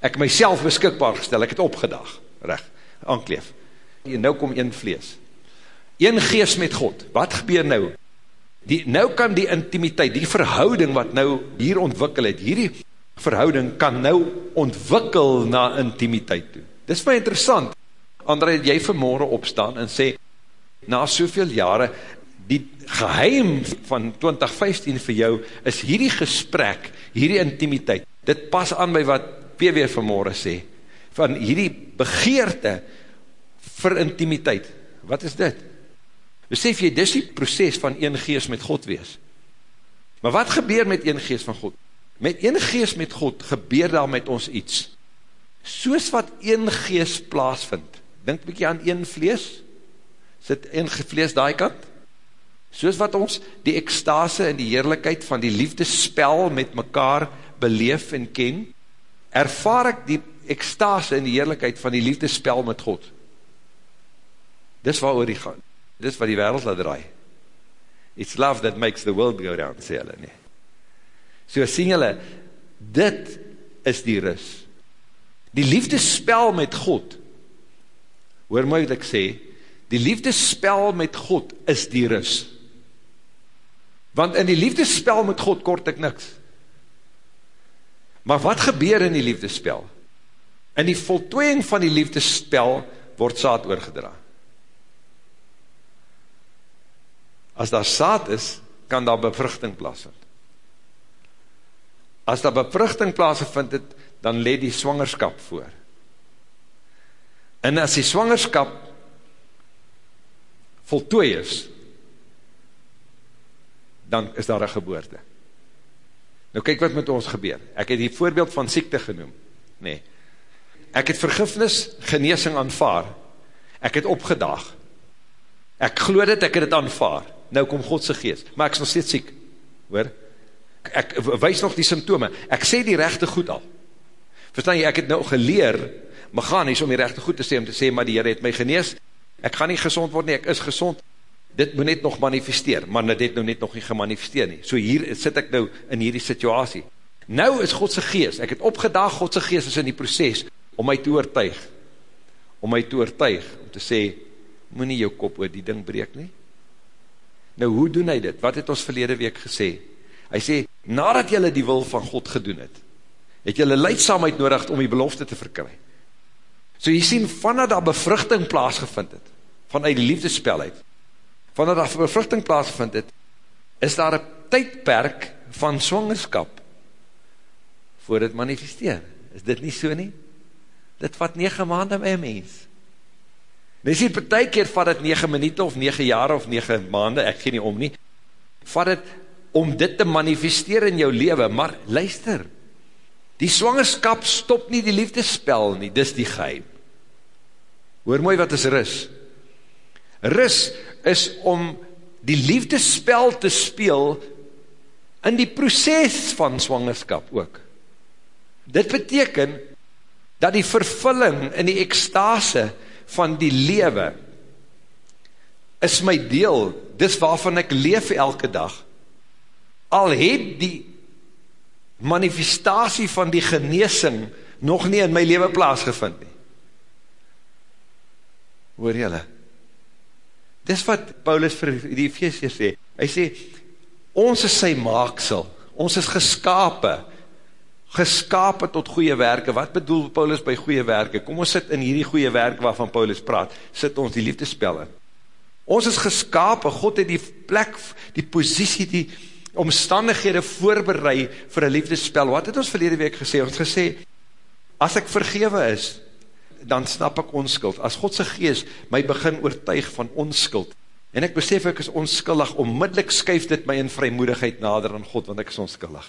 ek myself beskikbaar gestel, ek het opgedag, recht, aankleef. En nou kom een vlees. Een geest met God, wat gebeur nou? Die, nou kan die intimiteit, die verhouding wat nou hier ontwikkel het, hierdie verhouding kan nou ontwikkel na intimiteit toe. Dis my interessant, André, jy vanmorgen opstaan en sê, na soveel jare, die geheim van 2015 vir jou, is hierdie gesprek, hierdie intimiteit, dit pas aan by wat PW vanmorgen sê, van hierdie begeerte vir intimiteit. Wat is dit? Besef jy, dis die proces van een geest met God wees. Maar wat gebeur met een geest van God? Met een geest met God gebeur daar met ons iets. Soos wat een geest plaasvind. Denk bykie aan een vlees. Sit een vlees daai kant. Soos wat ons die ekstase en die heerlijkheid van die liefdespel met mekaar beleef en ken, ervaar ek die ekstase en die heerlijkheid van die liefdespel met God. Dis wat oor die gaan. Dis wat die wereld laat draai. It's love that makes the world go round, sê hulle nie. So sien julle, dit is die ris. Die liefdespel met God, hoor my wat ek sê, die liefdespel met God is die ris. Want in die liefdespel met God kort ek niks. Maar wat gebeur in die liefdespel? In die voltooiing van die liefdespel word saad oorgedra. As daar saad is, kan daar bevruchting plaasvind. As daar bevruchting plaasvind het, dan leed die swangerskap voor. En as die swangerskap voltooi is, dan is daar een geboorte. Nou kyk wat met ons gebeur. Ek het die voorbeeld van siekte genoem. Nee. Ek het vergifnis, geneesing aanvaar. Ek het opgedaag. Ek glo dit, ek het het aanvaar. Nou kom Godse geest. Maar ek is nog steeds siek. Hoor? Ek wees nog die symptome. Ek sê die rechte goed al. Verstaan jy, ek het nou geleer, meganies om die rechte goed te sê, om te sê, maar die Heer het my genees, ek gaan nie gezond word nie, ek is gezond, dit moet net nog manifesteer, maar dit het nou net nog nie gemanifesteer nie. So hier sit ek nou in hierdie situasie. Nou is Godse geest, ek het opgedaag, Godse geest is in die proces, om my te oortuig, om my te oortuig, om te sê, moet nie jou kop oor die ding breek nie. Nou hoe doen hy dit? Wat het ons verlede week gesê? Hy sê, nadat jylle die wil van God gedoen het, het jylle leidsamheid nodig om die belofte te verkry. So jy sien, vanaf daar bevruchting plaasgevind het, vanuit die liefdespel uit, vanaf daar bevruchting plaasgevind het, is daar een tydperk van swangerskap voor het manifesteer. Is dit nie so nie? Dit vat 9 maanden by een mens. Mens hier per ty keer vat het 9 minuut of 9 jaar of 9 maanden, ek gee nie om nie, vat het om dit te manifesteer in jou leven, maar luister, die swangerskap stop nie die liefdespel nie, dis die geheim. Hoor mooi wat is ris. Ris is om die liefdespel te speel in die proces van swangerskap ook. Dit beteken dat die vervulling in die ekstase van die lewe is my deel, dis waarvan ek leef elke dag. Al het die manifestatie van die geneesing nog nie in my lewe plaasgevind nie. Hoor jylle? Dis wat Paulus vir die feestjes sê. Hy sê, ons is sy maaksel, ons is geskape, geskape tot goeie werke. Wat bedoel Paulus by goeie werke? Kom ons sit in hierdie goeie werke waarvan Paulus praat, sit ons die liefdespel in. Ons is geskape, God het die plek, die positie, die omstandighede voorbereid vir een liefdespel. Wat het ons verlede week gesê? Ons gesê, as ek vergewe is, dan snap ek onskuld. As Godse geest my begin oortuig van onskuld, en ek besef ek is onskuldig, onmiddellik skuif dit my in vrymoedigheid nader aan God, want ek is onskuldig.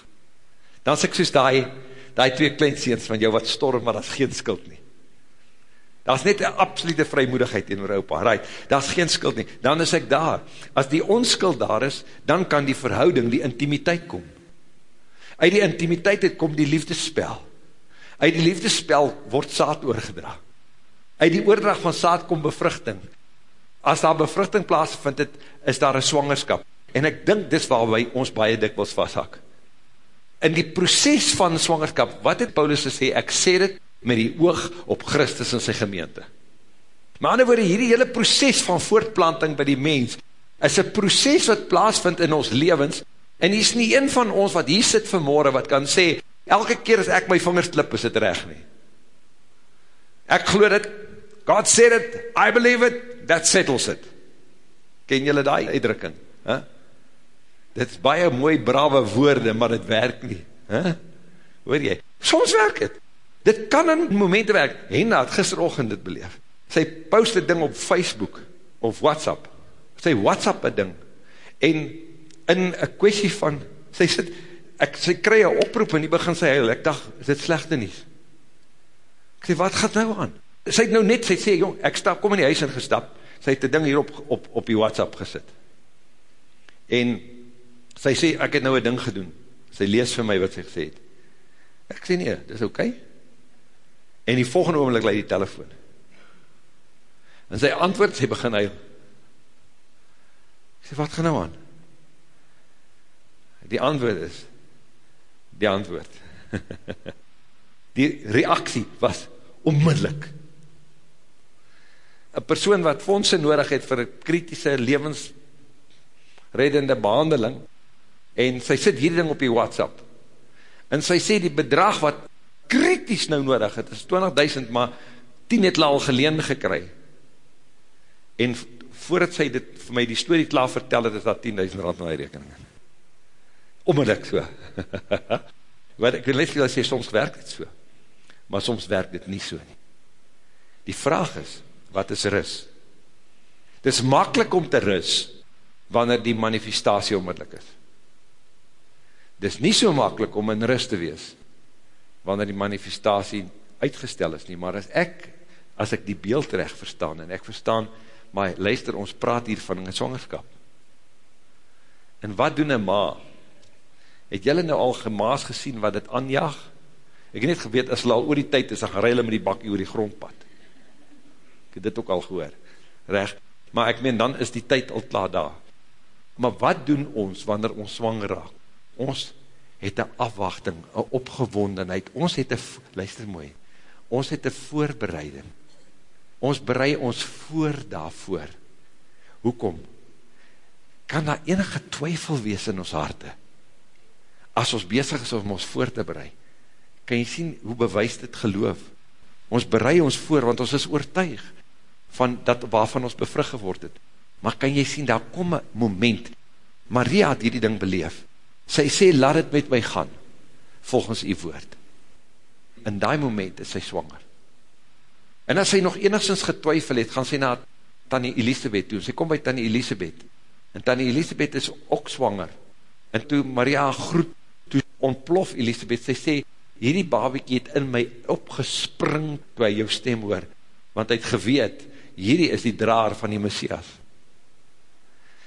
Dan is ek soos die, die twee kleinseens van jou wat storm, maar dat is geen skuld nie. Dat is net een absolute vrymoedigheid in Europa, right, dat is geen skuld nie. Dan is ek daar. As die onskuld daar is, dan kan die verhouding, die intimiteit kom. Uit die intimiteit het kom die liefdespel. Uit die liefdespel word saad oorgedra. Uit die oordrag van saad kom bevruchting. As daar bevruchting plaasvind het, is daar een swangerskap. En ek dink dis waar wij ons baie dikwels vasthak. In die proces van swangerskap, wat het Paulus gesê, ek sê dit met die oog op Christus en sy gemeente. Maar ander woorde, hierdie hele proces van voortplanting by die mens, is een proces wat plaasvind in ons levens, en hier is nie een van ons wat hier sit vanmorgen, wat kan sê, elke keer as ek my vingers klip, is dit recht nie. Ek geloof dit, God said it, I believe it, that settles it. Ken julle die uitdrukking? Huh? Dit is baie mooi, brave woorde, maar dit werk nie. Huh? Hoor jy? Soms werk het. Dit kan in momente werk. Henna het gisterochtend dit beleef. Sy post dit ding op Facebook, of WhatsApp. Sy WhatsApp het ding. En in een kwestie van, sy sit, ek, sy krij een oproep en die begin sy huil. Ek dacht, is dit slechte nies? Ek sê, wat gaat nou aan? sy het nou net, sy sê, jong, ek stap, kom in die huis in gestap, sy het die ding hier op, op, op die WhatsApp gesit. En sy sê, ek het nou een ding gedoen. Sy lees vir my wat sy gesê het. Ek sê nie, dis oké. Okay. En die volgende oomlik leid die telefoon. En sy antwoord, sy begin huil. Ek sê, wat gaan nou aan? Die antwoord is, die antwoord. (laughs) die reaksie was onmiddellik een persoon wat fondse nodig het vir kritische levensreddende behandeling, en sy sit hierdie ding op die WhatsApp, en sy sê die bedrag wat kritis nou nodig het, is 20.000, maar 10 het al geleen gekry, en voordat sy dit vir my die story klaar vertel het, is dat 10.000 rand na die rekening. Onmiddellik so. (laughs) Wat ek wil net sê, soms werk dit so, maar soms werk dit nie so nie. Die vraag is, wat is rus? Het is makkelijk om te rus, wanneer die manifestatie onmiddellik is. Het is nie so makkelijk om in rus te wees, wanneer die manifestatie uitgestel is nie, maar as ek, as ek die beeld recht verstaan, en ek verstaan, maar luister, ons praat hier van een zwangerskap. En wat doen een ma? Het jylle nou al gemaas gesien wat het aanjaag? Ek het net geweet, as hulle al oor die tyd is, dan gaan hulle met die bakkie oor die grondpad het dit ook al gehoor, recht, maar ek meen, dan is die tyd al klaar daar. Maar wat doen ons, wanneer ons zwanger raak? Ons het een afwachting, een opgewondenheid, ons het een, luister mooi, ons het een voorbereiding, ons bereid ons voor daarvoor. Hoekom? Kan daar enige twyfel wees in ons harte? As ons bezig is om ons voor te bereid, kan jy sien hoe bewys dit geloof? Ons bereid ons voor, want ons is oortuig van dat waarvan ons bevrug geword het. Maar kan jy sien, daar kom een moment, Maria het hierdie ding beleef, sy sê, laat het met my gaan, volgens die woord. In die moment is sy swanger. En as sy nog enigszins getwyfel het, gaan sy na Tanny Elisabeth toe, sy kom by Tanny Elisabeth, en Tanny Elisabeth is ook swanger, en toe Maria groet, toe ontplof Elisabeth, sy sê, hierdie babiekie het in my opgespring, toe hy jou stem hoor, want hy het geweet, hierdie is die draar van die Messias.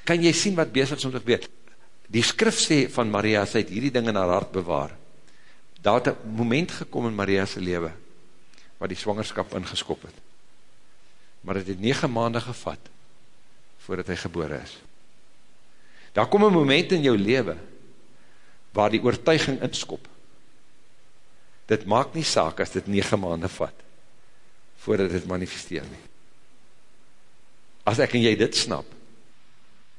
Kan jy sien wat bezig is om te gebeur? Die skrif sê van Maria, sy het hierdie ding in haar hart bewaar. Daar het een moment gekom in Maria's leven, waar die swangerskap ingeskop het. Maar het het 9 maanden gevat, voordat hy gebore is. Daar kom een moment in jou leven, waar die oortuiging inskop. Dit maak nie saak as dit 9 maanden vat, voordat dit manifesteer nie. As ek en jy dit snap,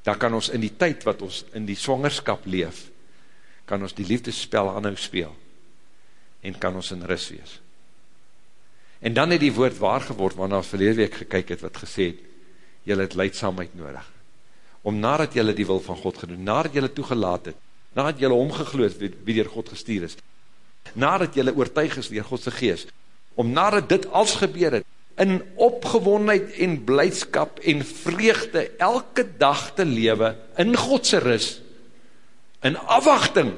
dan kan ons in die tyd wat ons in die swangerskap leef, kan ons die liefdespel aanhou speel, en kan ons in rus wees. En dan het die woord waar geword, waarna ons verlede week gekyk het, wat gesê het, jylle het leidsamheid nodig, om nadat jylle die wil van God gedoen, nadat jylle toegelaat het, nadat jylle omgegloed wie, wie dier God gestuur is, nadat jylle oortuig is dier Godse geest, om nadat dit als gebeur het, in opgewondheid en blijdskap en vreugde elke dag te lewe in Godse ris, in afwachting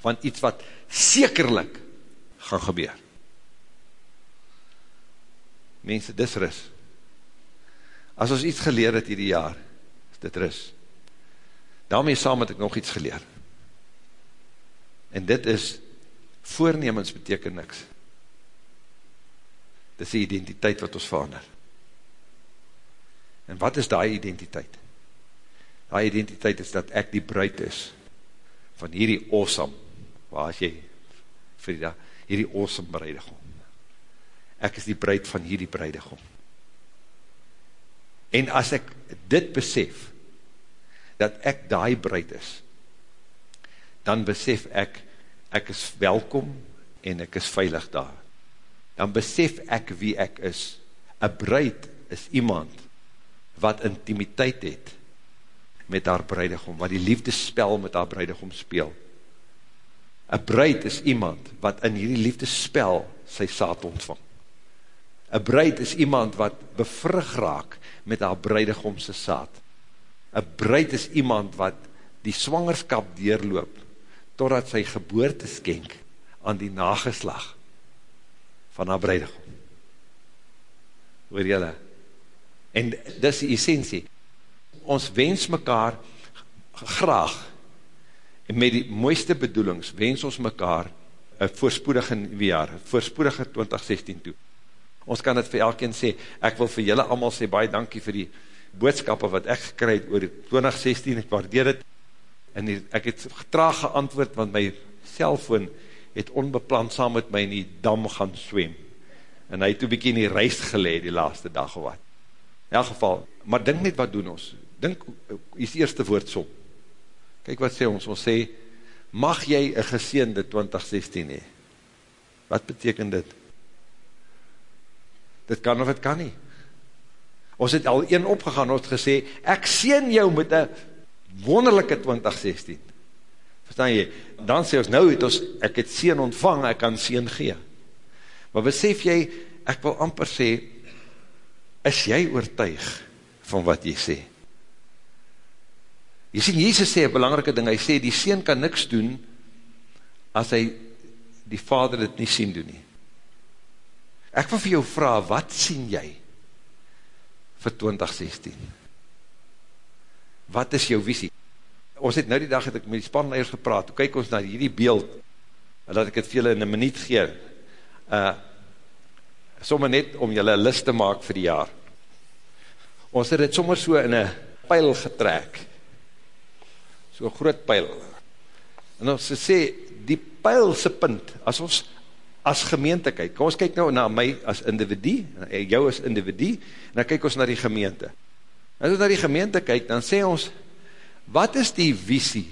van iets wat sekerlik gaan gebeur. Mense, dis ris. As ons iets geleer het hierdie jaar, is dit ris. Daarmee saam het ek nog iets geleer. En dit is, voornemens beteken niks. Dit is die identiteit wat ons verander. En wat is die identiteit? Die identiteit is dat ek die bruid is van hierdie awesome, waar is jy, Frida, hierdie awesome bruidegom. Ek is die bruid van hierdie bruidegom. En as ek dit besef, dat ek die bruid is, dan besef ek, ek is welkom en ek is veilig daar. Dan besef ek wie ek is. Een bruid is iemand wat intimiteit het met haar bruidegom, wat die liefdespel met haar bruidegom speel. Een bruid is iemand wat in hierdie liefdespel sy saad ontvang. Een bruid is iemand wat bevrug raak met haar bruidegomse saad. Een bruid is iemand wat die swangerskap deurloop, totdat sy geboorte skenk aan die nageslag van haar bruidegom. Hoor jylle? En dis die essentie. Ons wens mekaar graag, en met die mooiste bedoelings, wens ons mekaar een voorspoedige nieuwjaar, een voorspoedige 2016 toe. Ons kan het vir elkeen sê, ek wil vir julle allemaal sê, baie dankie vir die boodskappe wat ek gekry het oor 2016, ek waardeer het, en ek het getraag geantwoord, want my cellfoon het onbepland saam met my in die dam gaan swem, en hy het toe bykie in die reis geleid die laaste dag of wat. In elk geval, maar dink net wat doen ons, dink, is die eerste woord som, kyk wat sê ons, ons sê, mag jy een geseende 2016 hee, wat beteken dit? dit kan of het kan nie. Ons het al een opgegaan, ons het gesê, ek sien jou met een wonderlijke 2016. Verstaan jy? Dan sê ons, nou het ons, ek het sien ontvang, ek kan sien gee. Maar besef jy, ek wil amper sê, is jy oortuig van wat jy sê? Jy sien, Jezus sê een belangrike ding, hy sê, die sien kan niks doen, as hy die vader het nie sien doen nie. Ek wil vir jou vraag, wat sien jy vir 2016? Wat is jou visie? Ons het nou die dag het ek met die spanleiers gepraat, kyk ons na hierdie beeld, en dat ek het vir julle in een minuut gee, uh, sommer net om julle list te maak vir die jaar. Ons het het sommer so in een pijl getrek, so een groot pijl, en ons sê, die pijlse punt, as ons as gemeente kyk, kom ons kyk nou na my as individu, jou as individu, en dan kyk ons na die gemeente. As ons na die gemeente kyk, dan sê ons, wat is die visie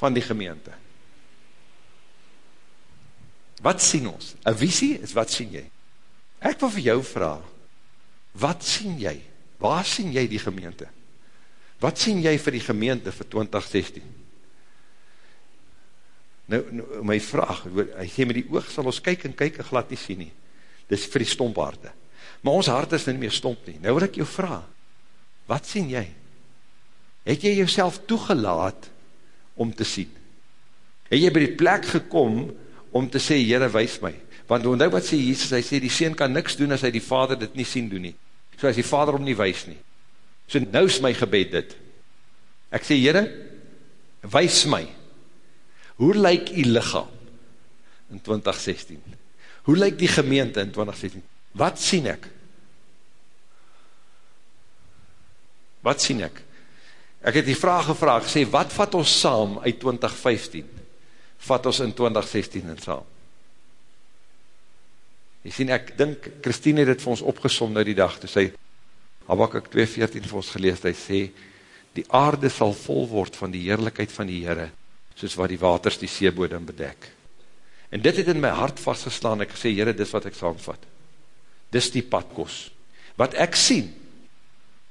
van die gemeente? Wat sien ons? Een visie is wat sien jy? Ek wil vir jou vraag, wat sien jy? Waar sien jy die gemeente? Wat sien jy vir die gemeente vir 2016? Nou, nou, my vraag, hy sê met die oog sal ons kyk en kyk en glad nie sien nie. Dis vir die stomp harte. Maar ons hart is nie meer stomp nie. Nou wil ek jou vraag, wat sien jy? Het jy jouself toegelaat om te sien? Het jy by die plek gekom om te sê, Heere, wees my? Want nou wat sê Jesus, hy sê, die Seen kan niks doen as hy die Vader dit nie sien doen nie. So as die Vader om nie wees nie. So nou is my gebed dit. Ek sê, Heere, wees my. Hoe lyk die lichaam in 2016? Hoe lyk die gemeente in 2016? Wat sien ek? Wat sien ek? Ek het die vraag gevraag, sê, wat vat ons saam uit 2015? Vat ons in 2016 in saam? Jy sien, ek dink, Christine het het vir ons opgesom nou die dag, toe sy Habakkuk 2.14 vir ons gelees, hy sê, die aarde sal vol word van die heerlijkheid van die Heere, soos wat die waters die seebodem bedek. En dit het in my hart vastgeslaan, ek sê, Heere, dis wat ek saamvat. Dis die padkos. Wat ek sien,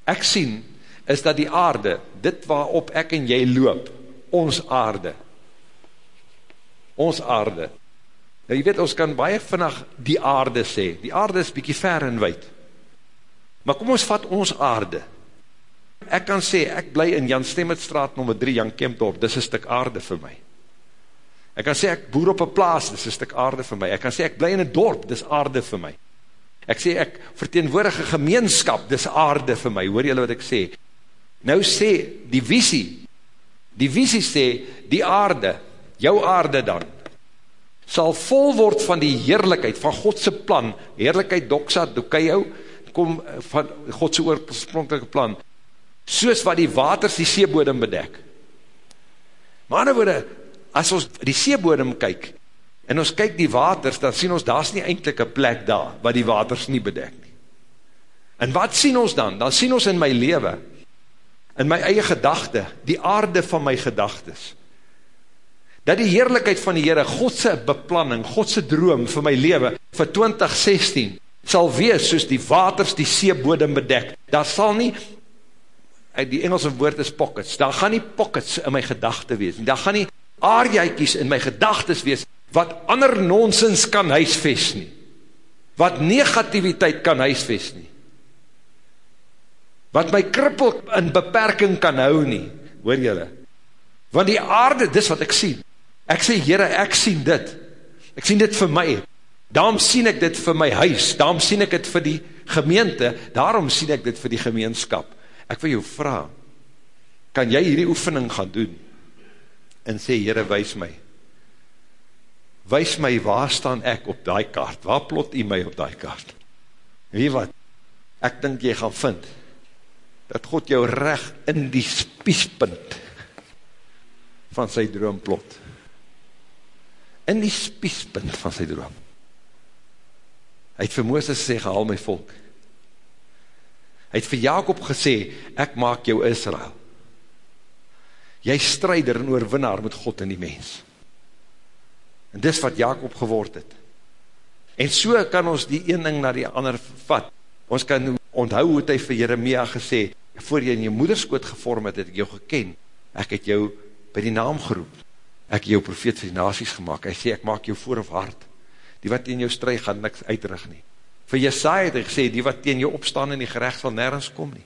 ek sien, is dat die aarde, dit waarop ek en jy loop, ons aarde, ons aarde, nou jy weet, ons kan baie vannig die aarde sê, die aarde is bykie ver en wijd, maar kom ons vat ons aarde, ek kan sê, ek bly in Jan Stemmetstraat nummer 3, Jan Kempdorp, dis een stuk aarde vir my. Ek kan sê, ek boer op een plaas, dis een stuk aarde vir my. Ek kan sê, ek bly in een dorp, dis aarde vir my. Ek sê, ek verteenwoordige gemeenskap, dis aarde vir my. Hoor julle wat ek sê? Nou sê, die visie, die visie sê, die aarde, jou aarde dan, sal vol word van die heerlijkheid, van Godse plan, heerlijkheid, doxa, dokeio, kom van Godse oorspronkelike plan, soos wat die waters die seebodem bedek. Maar ander woorde, as ons die seebodem kyk, en ons kyk die waters, dan sien ons, daar is nie eindelijk een plek daar, wat die waters nie bedek nie. En wat sien ons dan? Dan sien ons in my leven, in my eie gedachte, die aarde van my gedachtes, dat die heerlijkheid van die Heere, Godse beplanning, Godse droom vir my leven, vir 2016, sal wees soos die waters die seebodem bedek. Daar sal nie die Engelse woord is pockets, daar gaan nie pockets in my gedachte wees, daar gaan nie aarjeikies in my gedachtes wees, wat ander nonsens kan huisves nie, wat negativiteit kan huisves nie, wat my krippel in beperking kan hou nie, hoor jylle, want die aarde, dis wat ek sien, ek sê, Heere, ek sien dit, ek sien dit vir my, daarom sien ek dit vir my huis, daarom sien ek dit vir die gemeente, daarom sien ek dit vir die gemeenskap, Ek wil jou vraag, kan jy hierdie oefening gaan doen, en sê, Heere, wees my, wees my, waar staan ek op die kaart, waar plot jy my op die kaart? Wie wat, ek dink jy gaan vind, dat God jou recht in die spiespunt, van sy droom plot, in die spiespunt van sy droom, hy het vir Mooses sê, gehaal my volk, Hy het vir Jacob gesê, ek maak jou Israel. Jy strijder en oorwinnaar met God en die mens. En dis wat Jacob geword het. En so kan ons die een ding na die ander vat. Ons kan onthou hoe het hy vir Jeremia gesê, voor jy in jou moederskoot gevorm het, het ek jou geken, ek het jou by die naam geroep, ek het jou profeet vir die nasies gemaakt, hy sê, ek maak jou voor of hart, die wat in jou strijd gaan niks uitrig nie, Vir Jesaja het hy gesê, die wat teen jou opstaan in die gerecht sal nergens kom nie.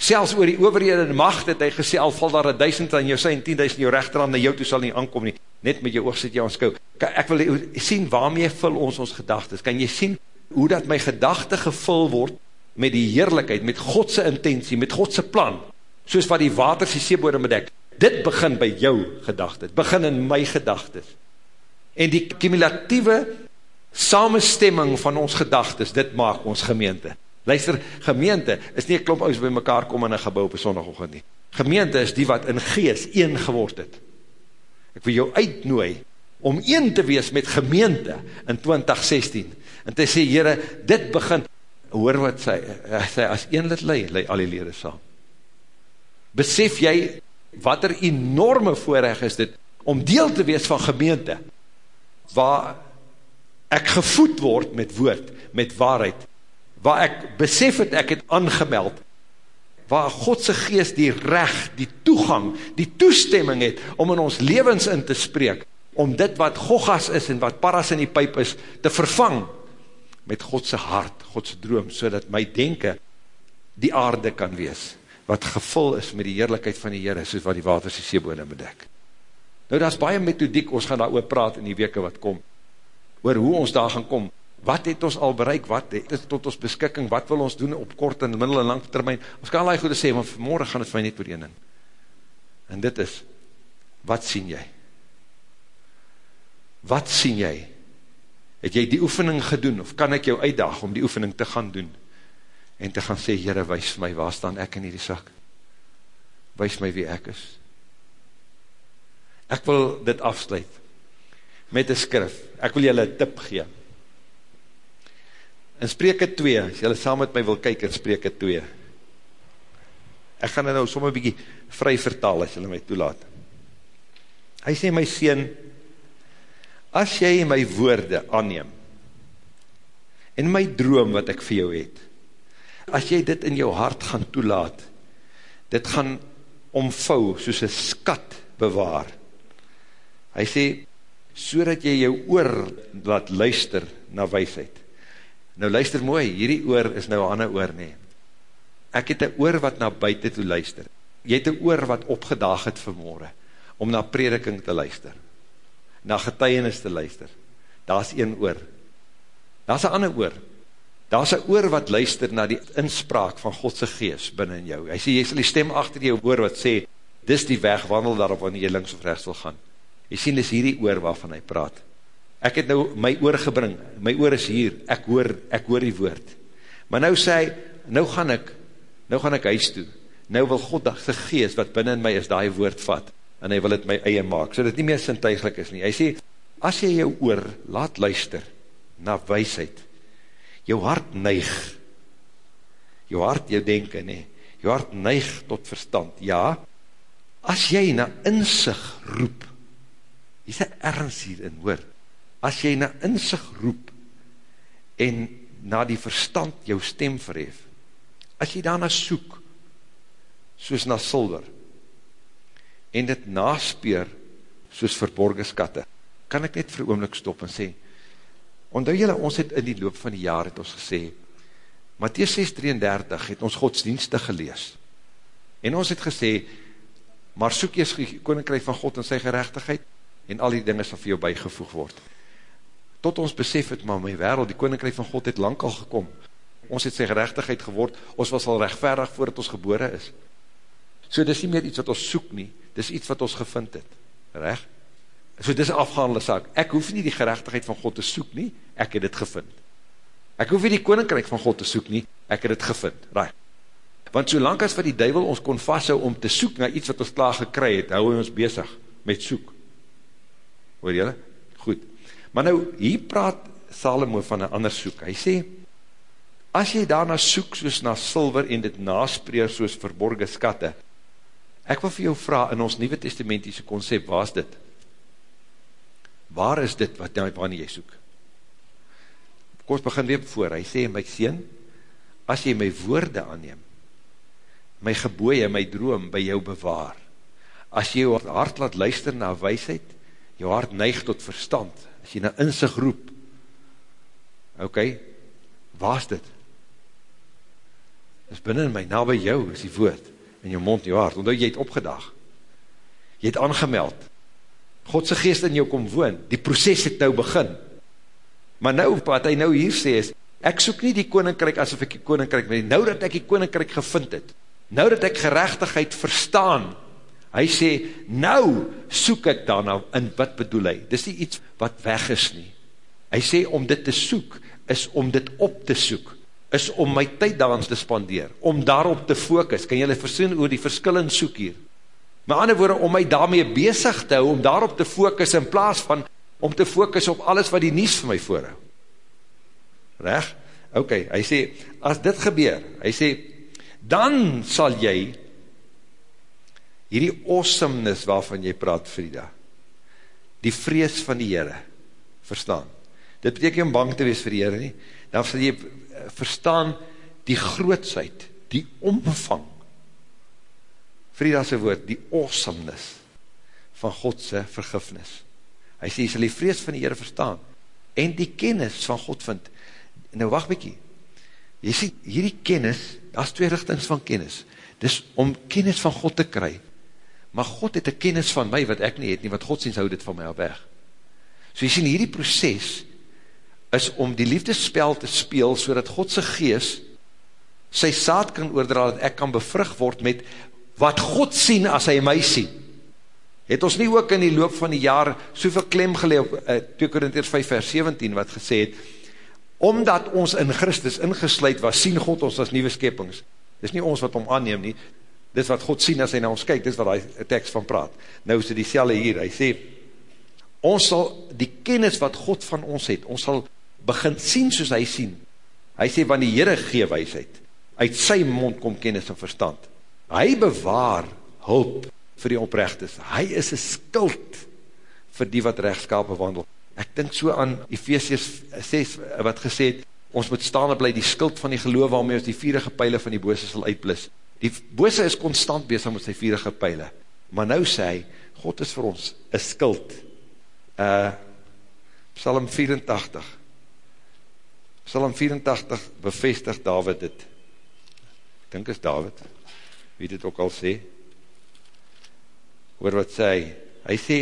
Selfs oor die overhede en macht het hy gesê, al val daar een duisend aan jou sy en tien duisend jou rechterhand, na jou toe sal nie aankom nie. Net met jou oog sit jou aanskou. Ek wil sien waarmee vul ons ons gedagtes. Kan jy sien hoe dat my gedachte gevul word met die heerlijkheid, met Godse intentie, met Godse plan, soos wat die waters die seebodem bedek. Dit begin by jou gedagte, het begin in my gedagtes. En die cumulatieve Samenstemming van ons gedagtes, dit maak ons gemeente. Luister, gemeente is nie een klomp ouders by mekaar kom in een gebouw op een sondagochtend nie. Gemeente is die wat in gees een geword het. Ek wil jou uitnooi om een te wees met gemeente in 2016 en te sê, Heere, dit begin, hoor wat sy, sy as een lid lei, lei al die lede saam. Besef jy wat er enorme voorrecht is dit om deel te wees van gemeente waar ek gevoed word met woord, met waarheid, waar ek besef het, ek het aangemeld, waar Godse geest die recht, die toegang, die toestemming het, om in ons levens in te spreek, om dit wat gogas is en wat paras in die pijp is, te vervang met Godse hart, Godse droom, so dat my denken die aarde kan wees, wat gevul is met die heerlijkheid van die Heere, soos wat die waters die seebode bedek. Nou, daar is baie methodiek, ons gaan daar oor praat in die weke wat kom, oor hoe ons daar gaan kom, wat het ons al bereik, wat het tot ons beskikking, wat wil ons doen op kort en middel en lang termijn, ons kan al die goede sê, want vanmorgen gaan het my net oor ding, en dit is, wat sien jy? Wat sien jy? Het jy die oefening gedoen, of kan ek jou uitdag om die oefening te gaan doen, en te gaan sê, Heere, wees my, waar staan ek in die sak? Wees my wie ek is. Ek wil dit afsluit, met een skrif. Ek wil julle tip gee. In spreke 2, as jylle saam met my wil kyk in spreke 2, ek gaan nou soms een bykie vry vertaal as jylle my toelaat. Hy sê my sien, as jy my woorde aanneem, en my droom wat ek vir jou het, as jy dit in jou hart gaan toelaat, dit gaan omvou soos een skat bewaar. Hy sê, so dat jy jou oor laat luister na weisheid. Nou luister mooi, hierdie oor is nou aan een oor nie. Ek het een oor wat na buiten toe luister. Jy het een oor wat opgedaag het vanmorgen, om na prediking te luister. Na getuienis te luister. Daar is een oor. Daar is een ander oor. Daar is een oor wat luister na die inspraak van Godse geest binnen jou. Hy sê, jy sal die stem achter jou oor wat sê, dis die weg, wandel daarop wanneer jy links of rechts wil gaan. Jy sien, dis hierdie oor waarvan hy praat. Ek het nou my oor gebring, my oor is hier, ek hoor, ek hoor die woord. Maar nou sê hy, nou gaan ek, nou gaan ek huis toe. Nou wil God sy geest wat binnen my is, die woord vat, en hy wil het my eie maak, so dat nie meer sintuiglik is nie. Hy sê, as jy jou oor laat luister, na weisheid, jou hart neig, jou hart jou denken, nie, jou hart neig tot verstand, ja, as jy na inzicht roep, Jy sê ergens hierin, hoor. As jy na inzicht roep en na die verstand jou stem verhef, as jy daarna soek, soos na silver, en dit naspeer soos verborgen skatte, kan ek net vir oomlik stop en sê, onthou jylle, ons het in die loop van die jaar het ons gesê, Matthies 6,33 het ons godsdienste gelees, en ons het gesê, maar soek jy koninkryk van God en sy gerechtigheid, en al die dinge sal vir jou bygevoeg word. Tot ons besef het, maar my wereld, die koninkryk van God het lang al gekom. Ons het sy gerechtigheid geword, ons was al rechtverig voordat ons gebore is. So dis nie meer iets wat ons soek nie, dis iets wat ons gevind het. Recht? So dis een afgehandelde saak. Ek hoef nie die gerechtigheid van God te soek nie, ek het dit gevind. Ek hoef nie die koninkryk van God te soek nie, ek het dit gevind. Recht? Want solank as wat die duivel ons kon vasthou om te soek na iets wat ons klaar gekry het, hou ons bezig met soek. Hoor jylle? Goed. Maar nou, hier praat Salomo van een ander soek. Hy sê, as jy daarna soek soos na silver en dit naspreer soos verborgen skatte, ek wil vir jou vraag in ons Nieuwe Testamentiese concept, waar is dit? Waar is dit wat nou, wanneer jy soek? Kom ons begin weer voor, hy sê, my sien, as jy my woorde aanneem, my geboeie, my droom by jou bewaar, as jy jou hart laat luister na weisheid, jou hart neig tot verstand, as jy na inzicht roep, ok, waar is dit? is binnen my, na by jou is die woord, in jou mond en jou hart, omdat jy het opgedag, jy het aangemeld, Godse geest in jou kom woon, die proces het nou begin, maar nou, wat hy nou hier sê is, ek soek nie die koninkryk asof ek die koninkryk, maar nou dat ek die koninkryk gevind het, nou dat ek gerechtigheid verstaan, Hy sê, nou soek ek daarna, en wat bedoel hy? Dis nie iets wat weg is nie. Hy sê, om dit te soek, is om dit op te soek, is om my tyd daarin te spandeer, om daarop te focus. Kan jylle versien oor die verskillende soek hier? My ander woorde, om my daarmee bezig te hou, om daarop te focus, in plaas van om te focus op alles wat die nies vir my voorhou. Reg? Ok, hy sê, as dit gebeur, hy sê, dan sal jy hierdie awesomeness waarvan jy praat, Frida, die vrees van die Heere, verstaan. Dit beteken om bang te wees vir die Heere nie, dan sal jy verstaan die grootsheid, die omvang, Frida's woord, die awesomeness van Godse vergifnis. Hy sê, jy sal die vrees van die Heere verstaan, en die kennis van God vind. Nou wacht bykie, jy sê, hierdie kennis, daar is twee richtings van kennis, dis om kennis van God te kry, maar God het een kennis van my wat ek nie het nie, wat God sien hou dit van my al weg. So jy sien, hierdie proces is om die liefdespel te speel, so dat Godse gees sy saad kan oordra, dat ek kan bevrug word met wat God sien as hy my sien. Het ons nie ook in die loop van die jaar soveel klem geleef op uh, 2 Korintiërs 5 vers 17 wat gesê het, omdat ons in Christus ingesluid was, sien God ons as nieuwe skepings. Dis nie ons wat om aanneem nie, dis wat God sien as hy na ons kyk, dis wat hy tekst van praat. Nou is dit die hier, hy sê, ons sal die kennis wat God van ons het, ons sal begin sien soos hy sien. Hy sê, want die Heere gee wijsheid, uit sy mond kom kennis en verstand. Hy bewaar hulp vir die oprechtes. Hy is een skuld vir die wat rechtskap wandel. Ek dink so aan Ephesians 6, wat gesê het, ons moet staan en bly die skuld van die geloof waarmee ons die vierige pijle van die bose sal uitblis. Die bose is constant bezig met sy vierige pijle. Maar nou sê hy, God is vir ons een skuld. Uh, Psalm 84. Psalm 84 bevestig David dit. Ek dink is David, wie dit ook al sê. Hoor wat sê hy? Hy sê,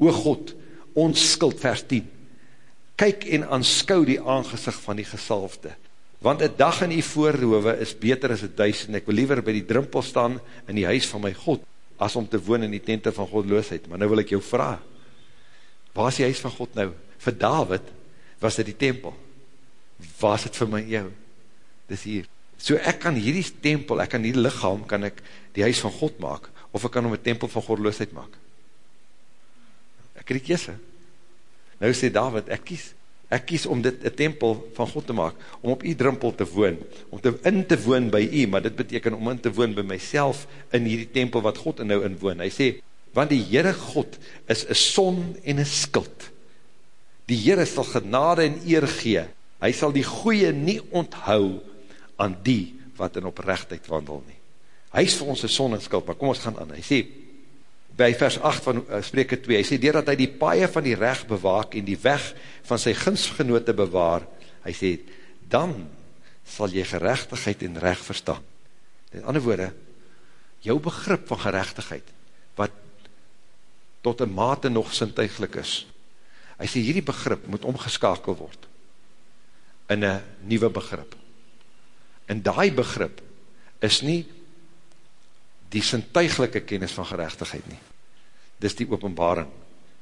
O God, ons skuld, vers 10, kyk en aanskou die aangezicht van die gesalfde, want een dag in die voorhoove is beter as een duisend, ek wil liever by die drimpel staan in die huis van my God, as om te woon in die tente van godloosheid, maar nou wil ek jou vraag, waar is die huis van God nou? Vir David was dit die tempel, is dit vir my jou? Dis hier. So ek kan hierdie tempel, ek kan hierdie lichaam, kan ek die huis van God maak, of ek kan om een tempel van godloosheid maak. Ek het die kies, Nou sê David, ek kies, ek kies om dit een tempel van God te maak, om op die drimpel te woon, om te, in te woon by u, maar dit beteken om in te woon by myself, in hierdie tempel wat God nou in woon. Hy sê, want die Heere God is een son en een skuld. Die Heere sal genade en eer gee, hy sal die goeie nie onthou aan die wat in oprechtheid wandel nie. Hy is vir ons een son en skuld, maar kom ons gaan aan, hy sê, by vers 8 van uh, spreke 2, hy sê, dat hy die paie van die recht bewaak en die weg van sy gunstgenote bewaar, hy sê, dan sal jy gerechtigheid en recht verstaan. In ander woorde, jou begrip van gerechtigheid, wat tot een mate nog sintuiglik is, hy sê, hierdie begrip moet omgeskakel word, in een nieuwe begrip. En die begrip is nie die sintuiglike kennis van gerechtigheid nie dis die openbaring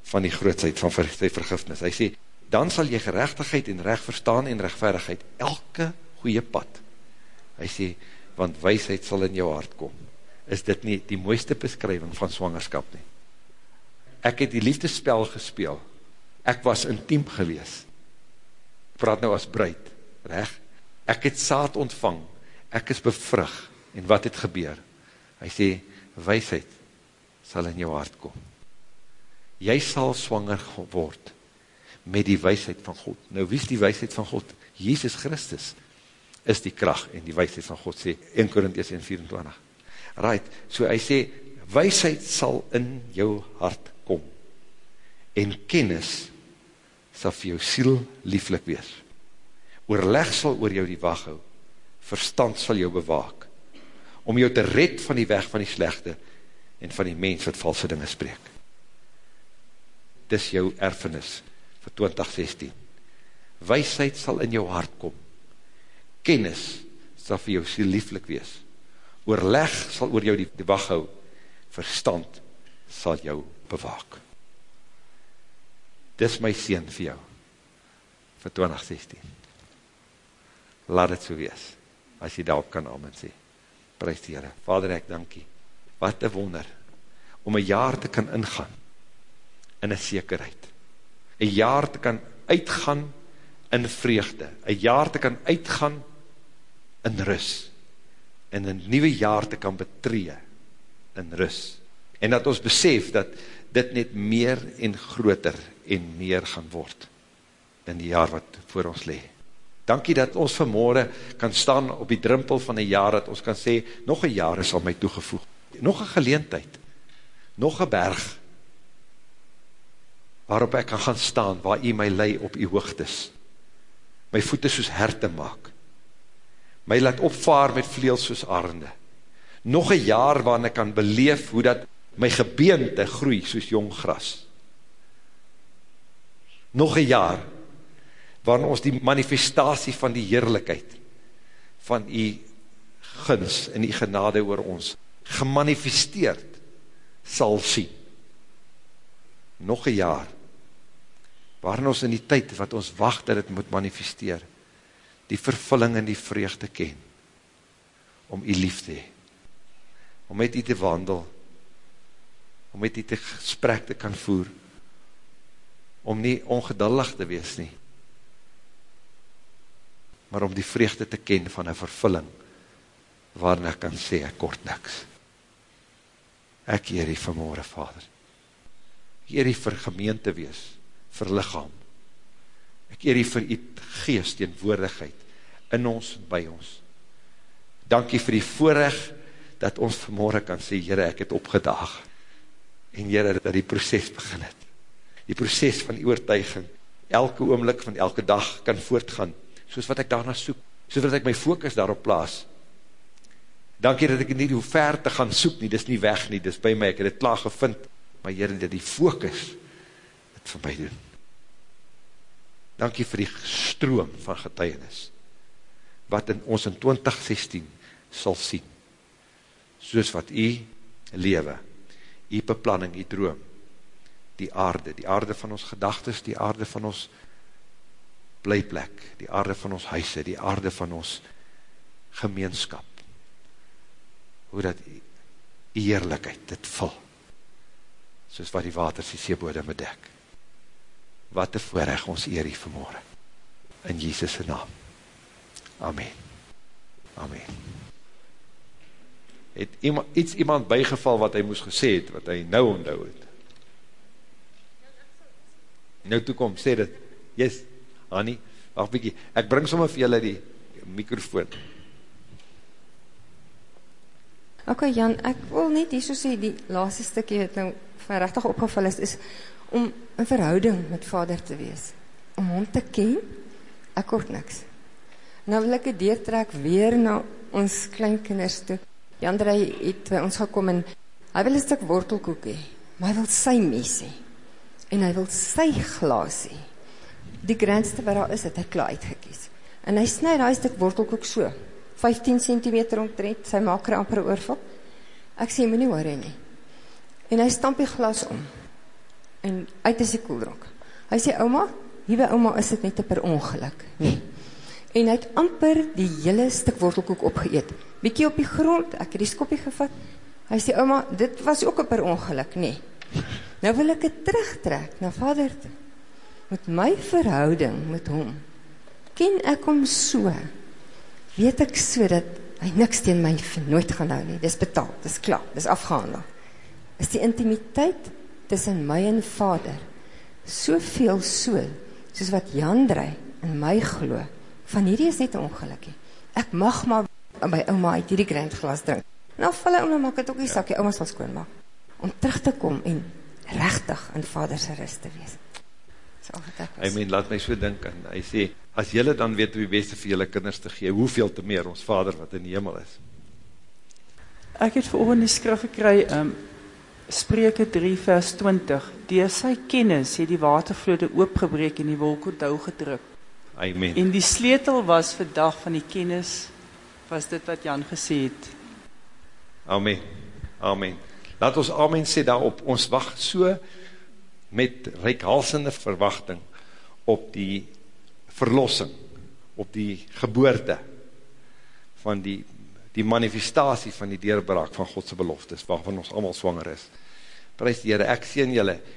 van die grootsheid van sy vergifnis. Hy sê, dan sal jy gerechtigheid en recht verstaan en rechtverigheid, elke goeie pad. Hy sê, want weisheid sal in jou hart kom. Is dit nie die mooiste beskrywing van swangerskap nie? Ek het die liefdespel gespeel. Ek was intiem gewees. Ek praat nou as bruid, recht? Ek het saad ontvang. Ek is bevrug. En wat het gebeur? Hy sê, weisheid sal in jou hart kom jy sal swanger word met die weisheid van God. Nou, wie is die weisheid van God? Jesus Christus is die kracht en die weisheid van God, sê 1 Korinties 1,24. Right, so hy sê, weisheid sal in jou hart kom en kennis sal vir jou siel lieflik wees. Oorleg sal oor jou die wacht hou, verstand sal jou bewaak, om jou te red van die weg van die slechte en van die mens wat valse dinge spreek dis jou erfenis vir 2016. Weisheid sal in jou hart kom. Kennis sal vir jou siel lieflik wees. Oorleg sal oor jou die, die wacht hou. Verstand sal jou bewaak. Dis my sien vir jou vir 2016. Laat het so wees, as jy daarop kan amen sê. Prijs die Heere. Vader, ek dankie. Wat een wonder, om een jaar te kan ingaan, in een zekerheid. Een jaar te kan uitgaan in vreugde. Een jaar te kan uitgaan in rus. En een nieuwe jaar te kan betree in rus. En dat ons besef dat dit net meer en groter en meer gaan word in die jaar wat voor ons lee. Dankie dat ons vanmorgen kan staan op die drimpel van een jaar, dat ons kan sê, nog een jaar is al my toegevoeg. Nog een geleentheid, nog een berg, waarop ek kan gaan staan, waar u my lei op u hoogtes, my voete soos herte maak, my laat opvaar met vleels soos arende, nog een jaar waarin ek kan beleef hoe dat my gebeente groei soos jong gras, nog een jaar waarin ons die manifestatie van die heerlijkheid van u guns en die genade oor ons gemanifesteerd sal sien. Nog een jaar waarin ons in die tyd wat ons wacht dat het moet manifesteer, die vervulling en die vreugde ken, om u lief te hee, om met u te wandel, om met u te gesprek te kan voer, om nie ongeduldig te wees nie, maar om die vreugde te ken van een vervulling, waarin ek kan sê, ek kort niks. Ek eer die vanmorgen, Vader. Ek eer die vir gemeente wees, vir lichaam. Ek eer die vir die geest, die woordigheid, in ons en by ons. Dankie vir die voorrecht, dat ons vanmorgen kan sê, Heere, ek het opgedaag. En Heere, dat die proces begin het. Die proces van die oortuiging, elke oomlik van elke dag kan voortgaan, soos wat ek daarna soek, soos wat ek my focus daarop plaas. Dankie dat ek nie hoe ver te gaan soek nie, dis nie weg nie, dis by my, ek het het klaar gevind, maar Heere, dat die focus het vir my doen. Dankie vir die stroom van getuienis, wat in ons in 2016 sal sien, soos wat u lewe, u beplanning, u droom, die aarde, die aarde van ons gedagtes, die aarde van ons blyplek, die aarde van ons huise, die aarde van ons gemeenskap, hoe dat die eerlijkheid dit vul, soos wat die waters die seebode bedek. Wat te voorrecht ons eer hier vanmorgen, in Jesus' naam. Amen. Amen. Het iemand, iets iemand bijgeval wat hy moes gesê het, wat hy nou onthou het? Nou toekom, sê dit, yes, Annie, wacht bykie, ek bring sommer vir julle die microfoon. Ok Jan, ek wil net hier so sê, die laaste stukje het nou van rechtig opgevul is, is om een verhouding met vader te wees. Om hom te ken, ek hoort niks. Nou wil ek het deurtrek weer na ons kleinkinders toe. Jan Drey het by ons gekom en hy wil een stuk wortelkoek hee, maar hy wil sy mes hee. En hy wil sy glas hee. Die grensste wat daar is, het hy klaar uitgekies. En hy snijd hy stuk wortelkoek so, 15 cm omtrent, sy maak er amper oorval. Ek sê, my nie hoor nie. En hy stamp die glas om. En uit is die koeldronk. Hy sê, oma, hier by oma is het net per ongeluk. Nee. En hy het amper die hele stuk wortelkoek opgeëet. Bietjie op die grond, ek het die skopje gevat. Hy sê, oma, dit was ook per ongeluk. Nee. (laughs) Nou wil ek het terugtrek na vader toe. Met my verhouding met hom, ken ek hom so, weet ek so dat hy niks teen my nooit gaan hou nie. Dis betaal, dis klaar, dis afgehandel. Is die intimiteit tussen my en vader soveel so, soos wat Jan Drey in my glo, van hierdie is net ongelukkie. Ek mag maar by ouma uit hierdie grindglas drink. Nou val hy en maak het ook die sakkie, ouma sal skoon maak. Om terug te kom en rechtig in vaderse rust te wees. Hy meen, laat my so dink, en hy sê, as jylle dan weet hoe die beste vir jylle kinders te gee, hoeveel te meer ons vader wat in die hemel is? Ek het vir oor die skrif gekry, um, Spreke 3 vers 20, Door sy kennis het die watervloede oopgebreek en die wolk het hou gedruk. Amen. En die sleutel was vir dag van die kennis, was dit wat Jan gesê het. Amen. Amen. Laat ons amen sê daarop, ons wacht so met reikhalsende verwachting op die verlossing, op die geboorte van die, die manifestatie van die deurbraak van Godse beloftes, waarvan ons allemaal swanger is. Prijs die Heere, ek sien julle,